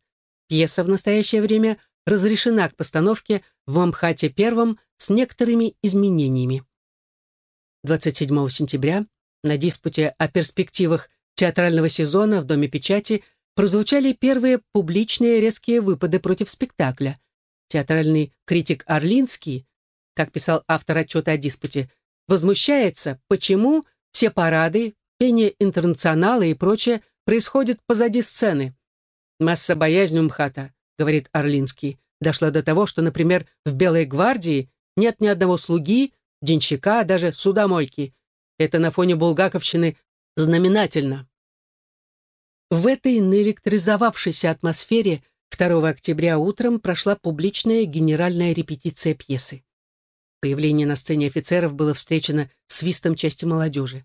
Пьеса в настоящее время разрешена к постановке в Амхате первом с некоторыми изменениями. 27 сентября на диспуте о перспективах театрального сезона в Доме печати – прозвучали первые публичные резкие выпады против спектакля. Театральный критик Орлинский, как писал автор отчета о диспуте, возмущается, почему все парады, пение интернационала и прочее происходит позади сцены. «Масса боязнь МХАТа», — говорит Орлинский, дошла до того, что, например, в «Белой гвардии» нет ни одного слуги, денщика, даже судомойки. Это на фоне булгаковщины знаменательно. В этой наэлектризовавшейся атмосфере 2 октября утром прошла публичная генеральная репетиция пьесы. Появление на сцене офицеров было встречено свистом части молодежи.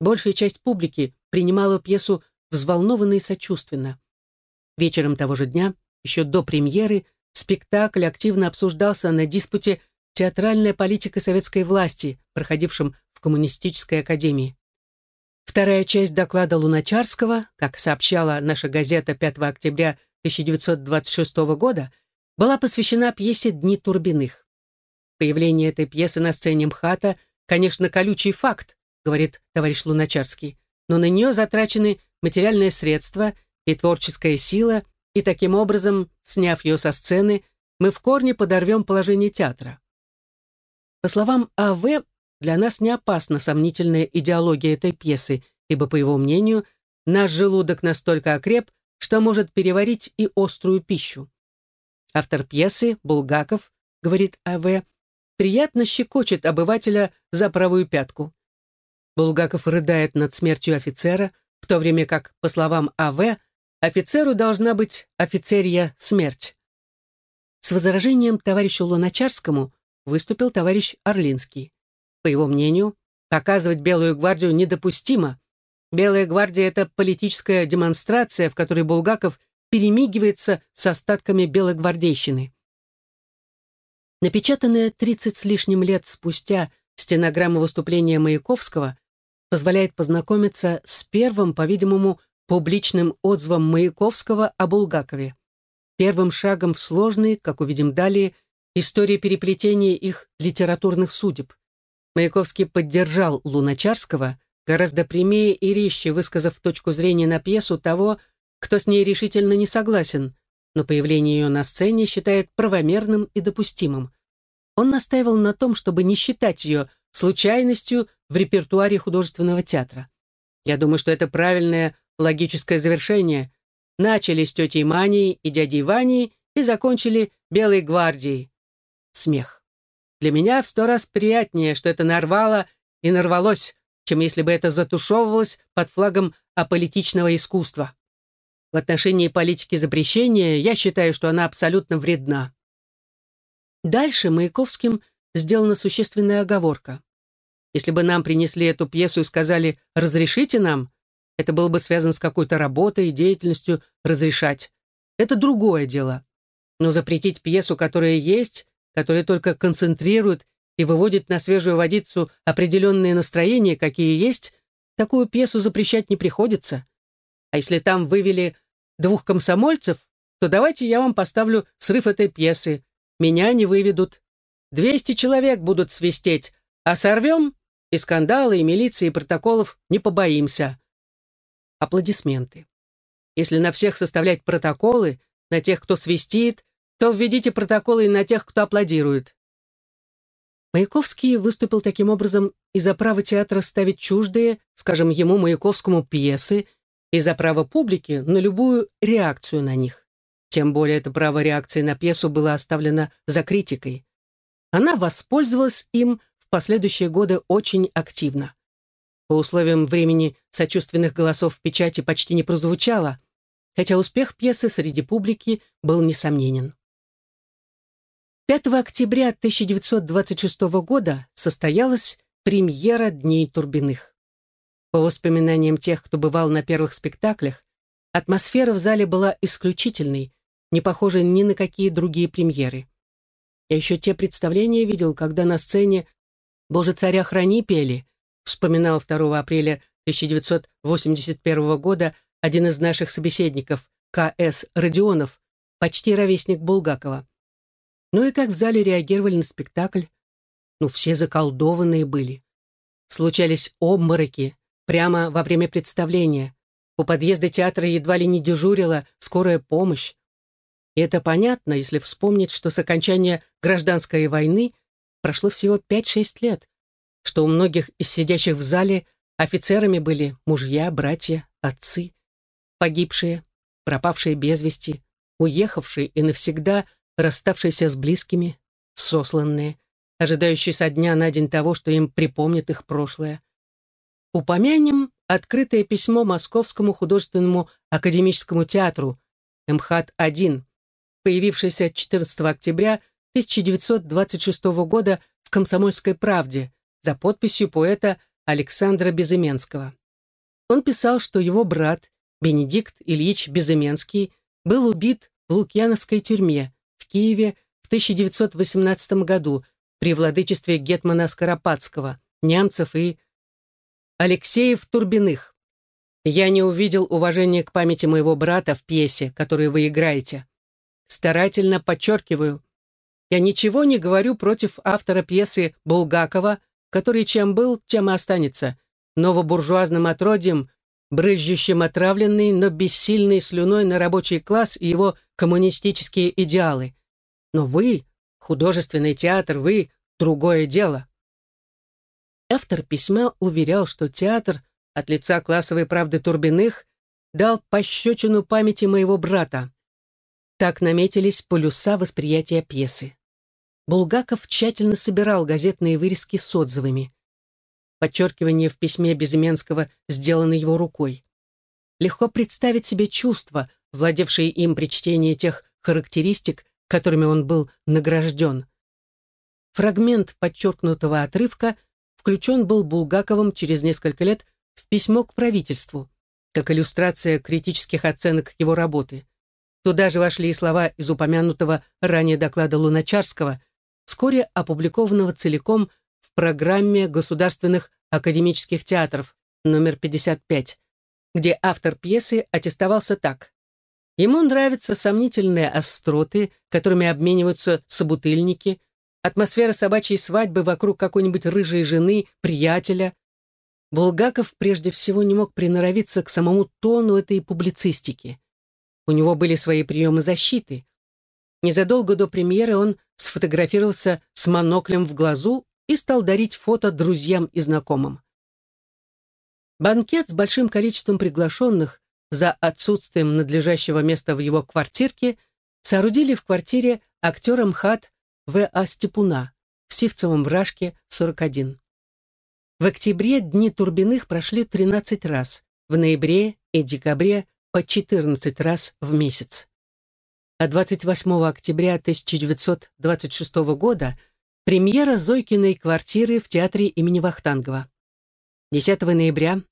Большая часть публики принимала пьесу взволнованно и сочувственно. Вечером того же дня, еще до премьеры, спектакль активно обсуждался на диспуте «Театральная политика советской власти», проходившем в Коммунистической академии. Вторая часть доклада Луначарского, как сообщала наша газета 5 октября 1926 года, была посвящена пьесе «Дни Турбиных». Появление этой пьесы на сцене МХАТа, конечно, колючий факт, говорит товарищ Луначарский, но на нее затрачены материальные средства и творческая сила, и таким образом, сняв ее со сцены, мы в корне подорвем положение театра. По словам А.В., для нас не опасна сомнительная идеология этой пьесы, ибо, по его мнению, наш желудок настолько окреп, что может переварить и острую пищу. Автор пьесы, Булгаков, говорит А.В., приятно щекочет обывателя за правую пятку. Булгаков рыдает над смертью офицера, в то время как, по словам А.В., офицеру должна быть офицерья смерть. С возражением товарищу Луначарскому выступил товарищ Орлинский. По его мнению, показывать Белую гвардию недопустимо. Белая гвардия — это политическая демонстрация, в которой Булгаков перемигивается с остатками белогвардейщины. Напечатанная 30 с лишним лет спустя стенограмма выступления Маяковского позволяет познакомиться с первым, по-видимому, публичным отзывом Маяковского о Булгакове. Первым шагом в сложной, как увидим далее, истории переплетения их литературных судеб. Маяковский поддержал Луначарского, гораздо прямее и резче высказав точку зрения на пьесу того, кто с ней решительно не согласен, но появление ее на сцене считает правомерным и допустимым. Он настаивал на том, чтобы не считать ее случайностью в репертуаре художественного театра. Я думаю, что это правильное логическое завершение. Начали с тетей Маней и дядей Ваней и закончили Белой гвардией. Смех. Для меня в сто раз приятнее, что это нарвало и нарвалось, чем если бы это затушевывалось под флагом аполитичного искусства. В отношении политики запрещения я считаю, что она абсолютно вредна. Дальше Маяковским сделана существенная оговорка. Если бы нам принесли эту пьесу и сказали «разрешите нам», это было бы связано с какой-то работой и деятельностью разрешать. Это другое дело. Но запретить пьесу, которая есть, которая только концентрирует и выводит на свежую водицу определенные настроения, какие есть, такую пьесу запрещать не приходится. А если там вывели двух комсомольцев, то давайте я вам поставлю срыв этой пьесы. Меня не выведут. Двести человек будут свистеть, а сорвем и скандалы, и милиции, и протоколов не побоимся. Аплодисменты. Если на всех составлять протоколы, на тех, кто свистит, то введите протоколы и на тех, кто аплодирует. Маяковский выступил таким образом и за право театра ставить чуждые, скажем, ему, Маяковскому, пьесы, и за право публики на любую реакцию на них. Тем более это право реакции на пьесу было оставлено за критикой. Она воспользовалась им последующие годы очень активно. По условиям времени сочувственных голосов в печати почти не прозвучало, хотя успех пьесы среди публики был несомненен. 5 октября 1926 года состоялась премьера «Дней Турбиных». По воспоминаниям тех, кто бывал на первых спектаклях, атмосфера в зале была исключительной, не похожей ни на какие другие премьеры. Я еще те представления видел, когда на сцене «Боже, царя храни» пели, вспоминал 2 апреля 1981 года один из наших собеседников, К.С. Родионов, почти ровесник Булгакова. Ну и как в зале реагировали на спектакль? Ну, все заколдованные были. Случались обмороки прямо во время представления. У подъезда театра едва ли не дежурила скорая помощь. И это понятно, если вспомнить, что с окончания гражданской войны прошло всего 5-6 лет, что у многих из сидящих в зале офицерами были мужья, братья, отцы, погибшие, пропавшие без вести, уехавшие и навсегда расставшиеся с близкими, сосланные, ожидающие со дня на день того, что им припомнит их прошлое. Упомянем открытое письмо Московскому художественному академическому театру МХАТ-1, появившееся 14 октября 1926 года в «Комсомольской правде» за подписью поэта Александра Безыменского. Он писал, что его брат Бенедикт Ильич Безыменский был убит в Лукьяновской тюрьме в Киеве в 1918 году при владычестве Гетмана Скоропадского, немцев и Алексеев-Турбиных. Я не увидел уважения к памяти моего брата в пьесе, которую вы играете. Старательно подчеркиваю, я ничего не говорю против автора пьесы Булгакова, который чем был, тем и останется, новобуржуазным отродьем, брызжущим отравленный, но бессильный слюной на рабочий класс и его коммунистические идеалы. Но вы, художественный театр, вы — другое дело. Автор письма уверял, что театр от лица классовой правды Турбиных дал пощечину памяти моего брата. Так наметились полюса восприятия пьесы. Булгаков тщательно собирал газетные вырезки с отзывами. Подчеркивание в письме Безыменского сделано его рукой. Легко представить себе чувства, владевшие им при чтении тех характеристик, которыми он был награжден. Фрагмент подчеркнутого отрывка включен был Булгаковым через несколько лет в письмо к правительству, как иллюстрация критических оценок его работы. Туда же вошли и слова из упомянутого ранее доклада Луначарского, вскоре опубликованного целиком программе государственных академических театров номер 55, где автор пьесы аттестовался так. Ему нравятся сомнительные остроты, которыми обмениваются собутыльники, атмосфера собачьей свадьбы вокруг какой-нибудь рыжей жены, приятеля. Булгаков прежде всего не мог приноровиться к самому тону этой публицистики. У него были свои приемы защиты. Незадолго до премьеры он сфотографировался с моноклем в глазу и стал дарить фото друзьям и знакомым. Банкет с большим количеством приглашенных за отсутствием надлежащего места в его квартирке соорудили в квартире актера МХАТ в.А. Степуна в Сивцевом вражке, 41. В октябре дни Турбиных прошли 13 раз, в ноябре и декабре по 14 раз в месяц. А 28 октября 1926 года премьера Зойкиной квартиры в театре имени Вахтангова. 10 ноября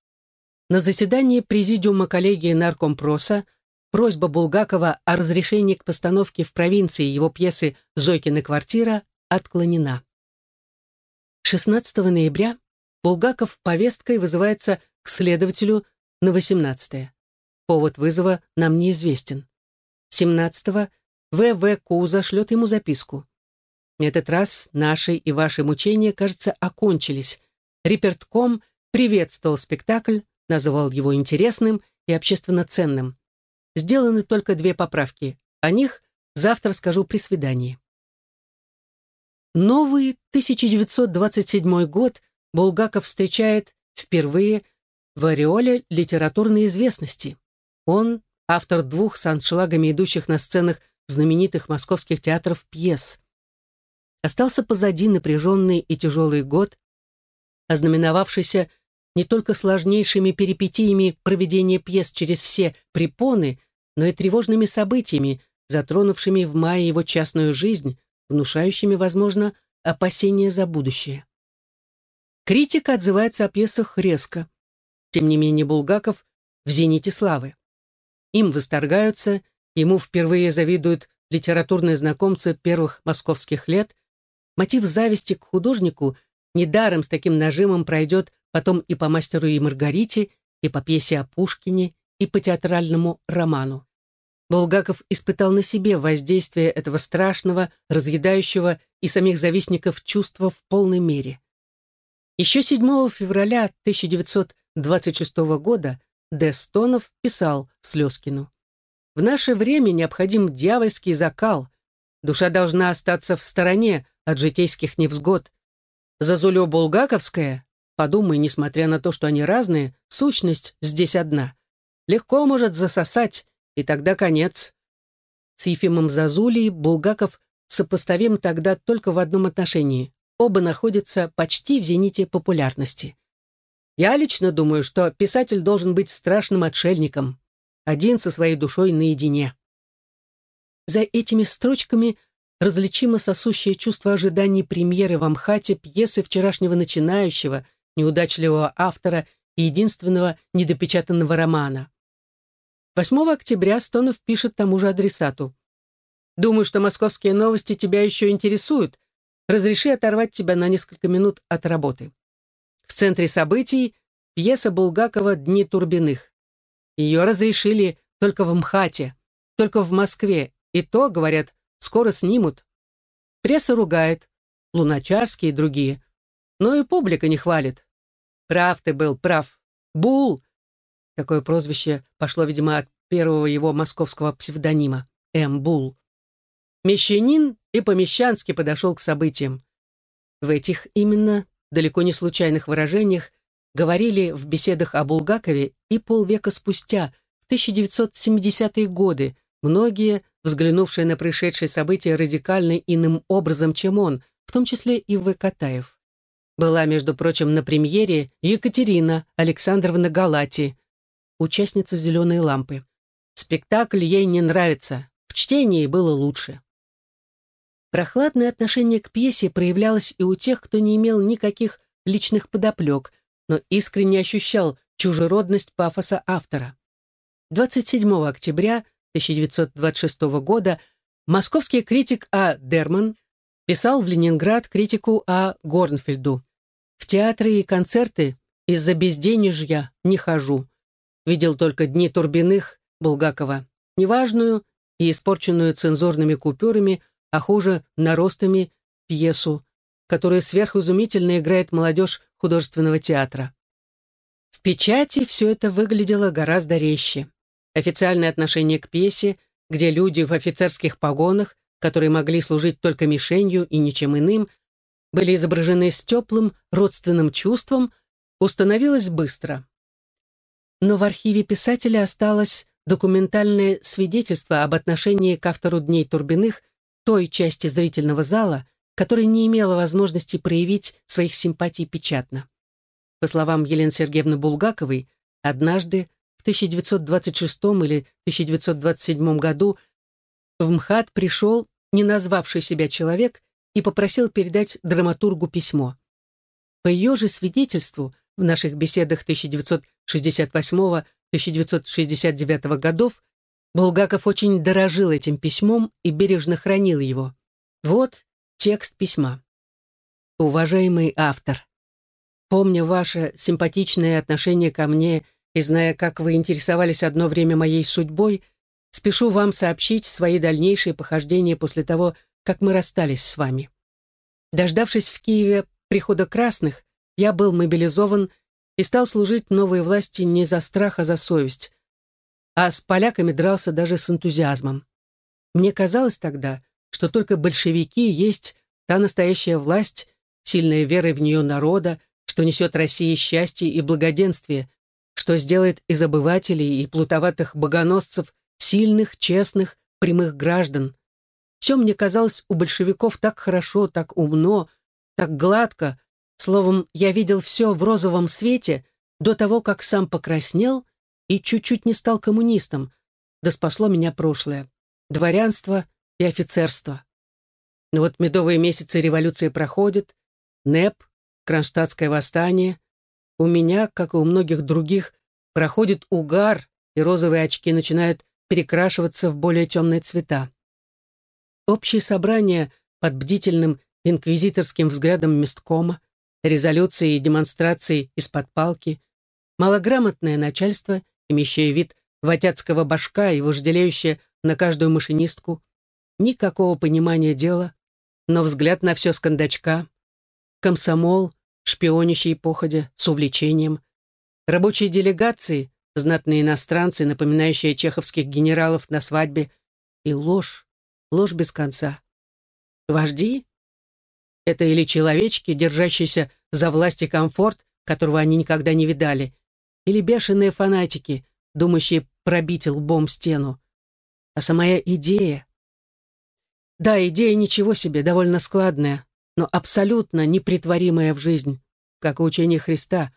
на заседании Президиума коллегии Наркомпроса просьба Булгакова о разрешении к постановке в провинции его пьесы «Зойкина квартира» отклонена. 16 ноября Булгаков повесткой вызывается к следователю на 18 -е. Повод вызова нам неизвестен. 17-го В.В. Куза шлет ему записку. На этот раз наши и ваши мучения, кажется, окончились. Репертком приветствовал спектакль, называл его интересным и общественно ценным. Сделаны только две поправки. О них завтра скажу при свидании. Новый 1927 год Булгаков встречает впервые в ореоле литературной известности. Он — автор двух с аншлагами идущих на сценах знаменитых московских театров пьес. Остался позади напряженный и тяжелый год, ознаменовавшийся не только сложнейшими перипетиями проведения пьес через все препоны, но и тревожными событиями, затронувшими в мае его частную жизнь, внушающими, возможно, опасения за будущее. Критика отзывается о пьесах резко. Тем не менее, Булгаков в «Зените славы». Им восторгаются, ему впервые завидуют литературные знакомцы первых московских лет. Мотив зависти к художнику недаром с таким нажимом пройдет потом и по «Мастеру и Маргарите», и по пьесе о Пушкине, и по театральному роману. Булгаков испытал на себе воздействие этого страшного, разъедающего и самих завистников чувства в полной мере. Еще 7 февраля 1926 года Д. Стонов писал Слезкину. «В наше время необходим дьявольский закал. Душа должна остаться в стороне от житейских невзгод. Зазулё булгаковская Подумай, несмотря на то, что они разные, сущность здесь одна. Легко может засосать, и тогда конец. С Ефимом Зазулей Булгаков сопоставим тогда только в одном отношении. Оба находятся почти в зените популярности. Я лично думаю, что писатель должен быть страшным отшельником, один со своей душой наедине. За этими строчками различимо сосущее чувство ожидания премьеры в Амхате пьесы вчерашнего начинающего, неудачливого автора и единственного недопечатанного романа. 8 октября Стонов пишет тому же адресату. «Думаю, что московские новости тебя еще интересуют. Разреши оторвать тебя на несколько минут от работы». В центре событий пьеса Булгакова «Дни Турбиных». Ее разрешили только в МХАТе, только в Москве, и то, говорят, скоро снимут. Пресса ругает, Луначарский и другие. Но и публика не хвалит. Прав ты был, прав. Бул. Такое прозвище пошло, видимо, от первого его московского псевдонима. М. Бул. Мещанин и помещански подошел к событиям. В этих именно далеко не случайных выражениях говорили в беседах о Булгакове и полвека спустя, в 1970-е годы, многие, взглянувшие на происшедшие события радикально иным образом, чем он, в том числе и В. Катаев. Была, между прочим, на премьере Екатерина Александровна Галати, участница «Зеленой лампы». Спектакль ей не нравится, в чтении было лучше. Прохладное отношение к пьесе проявлялось и у тех, кто не имел никаких личных подоплек, но искренне ощущал чужеродность пафоса автора. 27 октября 1926 года московский критик А. Дерман писал в Ленинград критику А. Горнфельду. «В театры и концерты из-за безденежья не хожу. Видел только дни Турбиных Булгакова, неважную и испорченную цензурными купюрами, а хуже наростами пьесу, которую сверхизумительно играет молодежь художественного театра. В печати все это выглядело гораздо резче. Официальное отношение к пьесе, где люди в офицерских погонах, которые могли служить только мишенью и ничем иным, были изображены с теплым родственным чувством, установилось быстро. Но в архиве писателя осталось документальное свидетельство об отношении к автору «Дней Турбиных» той части зрительного зала, которая не имела возможности проявить своих симпатий печатно. По словам Елены Сергеевны Булгаковой, однажды в 1926 или 1927 году в МХАТ пришел не назвавший себя человек и попросил передать драматургу письмо. По ее же свидетельству, в наших беседах 1968-1969 годов Булгаков очень дорожил этим письмом и бережно хранил его. Вот текст письма. Уважаемый автор, помня ваше симпатичное отношение ко мне и зная, как вы интересовались одно время моей судьбой, спешу вам сообщить свои дальнейшие похождения после того, как мы расстались с вами. Дождавшись в Киеве прихода красных, я был мобилизован и стал служить новой власти не за страх, а за совесть, а с поляками дрался даже с энтузиазмом. Мне казалось тогда, что только большевики есть та настоящая власть, сильная верой в нее народа, что несет России счастье и благоденствие, что сделает из обывателей и плутоватых богоносцев сильных, честных, прямых граждан. Все мне казалось у большевиков так хорошо, так умно, так гладко. Словом, я видел все в розовом свете до того, как сам покраснел и чуть-чуть не стал коммунистом, да спасло меня прошлое, дворянство и офицерство. Но вот медовые месяцы революции проходят, НЭП, Кронштадтское восстание. У меня, как и у многих других, проходит угар, и розовые очки начинают перекрашиваться в более темные цвета. Общие собрания под бдительным инквизиторским взглядом месткома, резолюции и демонстрации из-под палки, малограмотное начальство имеющая вид ватятского башка и вожделеющая на каждую машинистку, никакого понимания дела, но взгляд на все с кондачка, комсомол, шпионящий походя, с увлечением, рабочие делегации, знатные иностранцы, напоминающие чеховских генералов на свадьбе, и ложь, ложь без конца. Вожди? Это или человечки, держащиеся за власть и комфорт, которого они никогда не видали, или бешеные фанатики, думающие пробить лбом стену. А самая идея... Да, идея ничего себе, довольно складная, но абсолютно непритворимая в жизнь, как и учение Христа.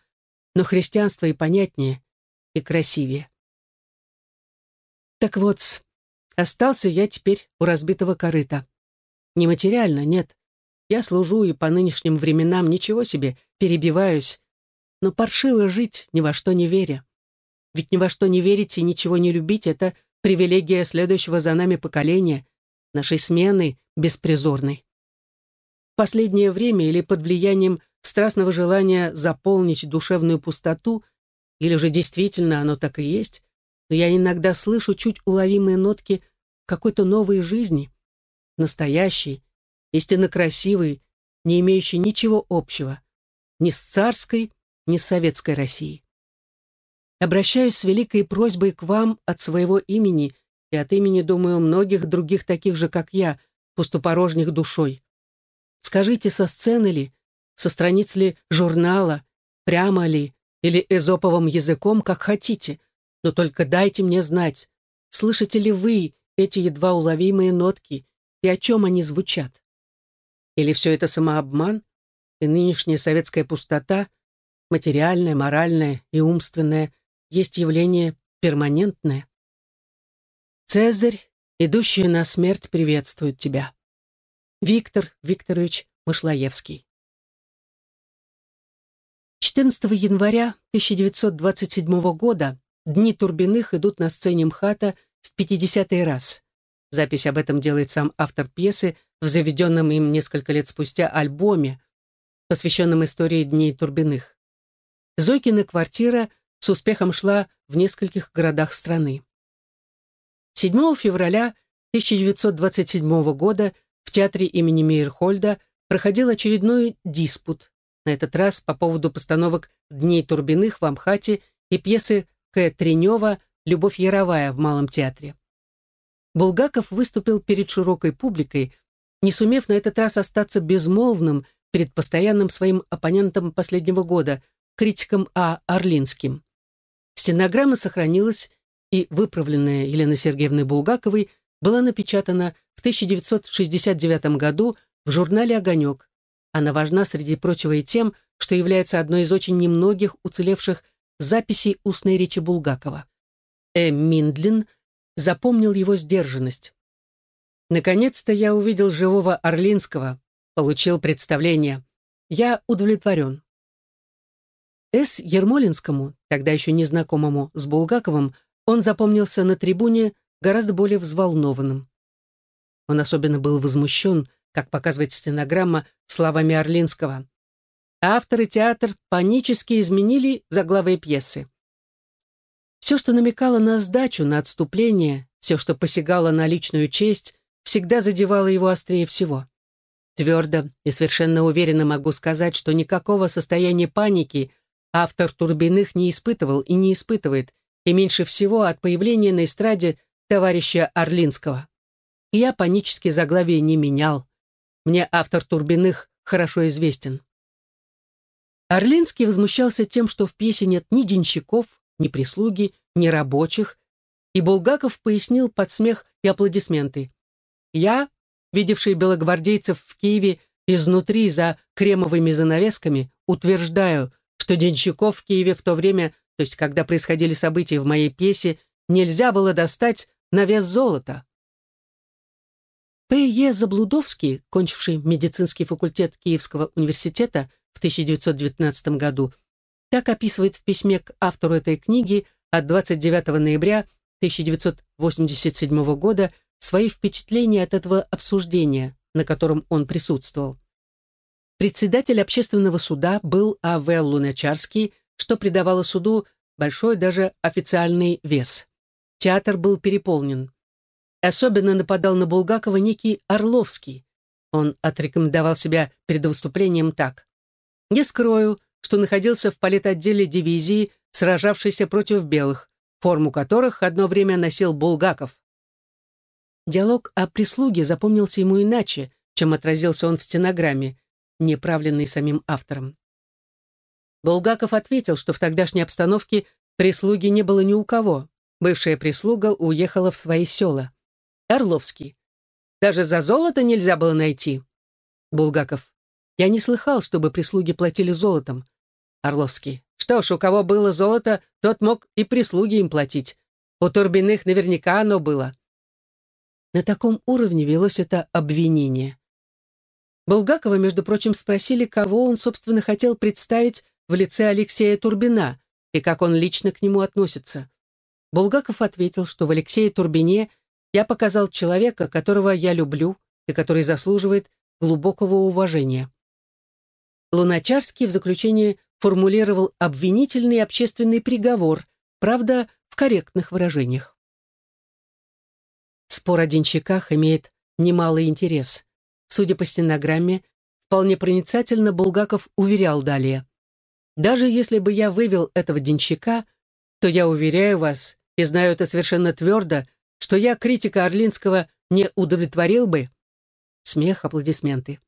но христианство и понятнее, и красивее. Так вот, остался я теперь у разбитого корыта. Не материально, нет. Я служу и по нынешним временам ничего себе, перебиваюсь. Но паршиво жить, ни во что не веря. Ведь ни во что не верить и ничего не любить — это привилегия следующего за нами поколения, нашей смены беспризорной. Последнее время или под влиянием страстного желания заполнить душевную пустоту, или же действительно оно так и есть, но я иногда слышу чуть уловимые нотки какой-то новой жизни, настоящей, истинно красивой, не имеющей ничего общего ни с царской, ни с советской Россией. Обращаюсь с великой просьбой к вам от своего имени и от имени, думаю, многих других таких же, как я, пустопорожних душой. Скажите, со сцены ли, со страниц ли журнала, прямо ли, или эзоповым языком, как хотите, но только дайте мне знать, слышите ли вы эти едва уловимые нотки и о чем они звучат. Или все это самообман, и нынешняя советская пустота, материальная, моральная и умственная, есть явление перманентное. Цезарь, идущий на смерть, приветствует тебя. Виктор Викторович Мышлоевский. 14 января 1927 года Дни Турбиных идут на сцене МХАТа в 50-й раз. Запись об этом делает сам автор пьесы в заведенном им несколько лет спустя альбоме, посвященном истории Дней Турбиных. Зойкина квартира с успехом шла в нескольких городах страны. 7 февраля 1927 года театре имени Мейерхольда проходил очередной диспут, на этот раз по поводу постановок «Дней Турбиных» в Амхате и пьесы К. Тренева «Любовь Яровая» в Малом театре. Булгаков выступил перед широкой публикой, не сумев на этот раз остаться безмолвным перед постоянным своим оппонентом последнего года, критиком А. Орлинским. Стенограмма сохранилась, и выправленная Еленой Сергеевной Булгаковой была напечатана в 1969 году в журнале «Огонек». Она важна, среди прочего, и тем, что является одной из очень немногих уцелевших записей устной речи Булгакова. Э. Миндлин запомнил его сдержанность. «Наконец-то я увидел живого Орлинского, получил представление. Я удовлетворен. С. Ермолинскому, тогда еще незнакомому с Булгаковым, он запомнился на трибуне гораздо более взволнованным. Он особенно был возмущен, как показывает стенограмма, словами Орлинского. Автор и театр панически изменили заглавие пьесы. Все, что намекало на сдачу, на отступление, все, что посягало на личную честь, всегда задевало его острее всего. Твердо и совершенно уверенно могу сказать, что никакого состояния паники автор «Турбиных» не испытывал и не испытывает, и меньше всего от появления на эстраде товарища Орлинского. Я панически заглавие не менял. Мне автор «Турбиных» хорошо известен. Орлинский возмущался тем, что в пьесе нет ни денщиков, ни прислуги, ни рабочих, и Булгаков пояснил под смех и аплодисменты. Я видевший белогвардейцев в Киеве изнутри за кремовыми занавесками, утверждаю, что денщиков в Киеве в то время, то есть когда происходили события в моей пьесе, нельзя было достать на вес золота. П.Е. Заблудовский, кончивший медицинский факультет Киевского университета в 1919 году, так описывает в письме к автору этой книги от 29 ноября 1987 года свои впечатления от этого обсуждения, на котором он присутствовал. Председатель общественного суда был А.В. Луначарский, что придавало суду большой даже официальный вес. Театр был переполнен. Особенно нападал на Булгакова некий Орловский. Он отрекомендовал себя перед выступлением так. «Не скрою, что находился в политотделе дивизии, сражавшейся против белых, форму которых одно время носил Булгаков. Диалог о прислуге запомнился ему иначе, чем отразился он в стенограмме, неправленной самим автором. Булгаков ответил, что в тогдашней обстановке прислуги не было ни у кого. Бывшая прислуга уехала в свои села. Орловский. Даже за золото нельзя было найти. Булгаков. Я не слыхал, чтобы прислуги платили золотом. Орловский. Что ж, у кого было золото, тот мог и прислуги им платить. У Турбиных наверняка оно было. На таком уровне велось это обвинение. Булгакова, между прочим, спросили, кого он, собственно, хотел представить в лице Алексея Турбина и как он лично к нему относится. Булгаков ответил, что в Алексее Турбине я показал человека, которого я люблю и который заслуживает глубокого уважения. Луначарский в заключение формулировал обвинительный общественный приговор, правда, в корректных выражениях. Спор о денщиках имеет немалый интерес. Судя по стенограмме, вполне проницательно Булгаков уверял далее. «Даже если бы я вывел этого денщика, то я уверяю вас, и знаю это совершенно твердо, что я критика Орлинского не удовлетворил бы». Смех, аплодисменты.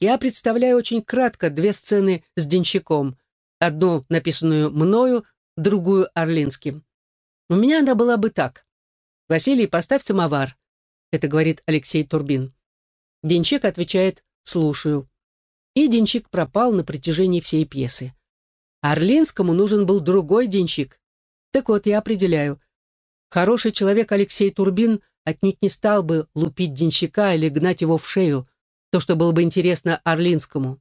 Я представляю очень кратко две сцены с денщиком. Одну, написанную мною, другую Орлинским. У меня она была бы так. «Василий, поставь самовар», — это говорит Алексей Турбин. Денчик отвечает «слушаю». И Денчик пропал на протяжении всей пьесы. Орлинскому нужен был другой Денчик. Так вот, я определяю. Хороший человек Алексей Турбин отнюдь не стал бы лупить Денщика или гнать его в шею, то, что было бы интересно Орлинскому.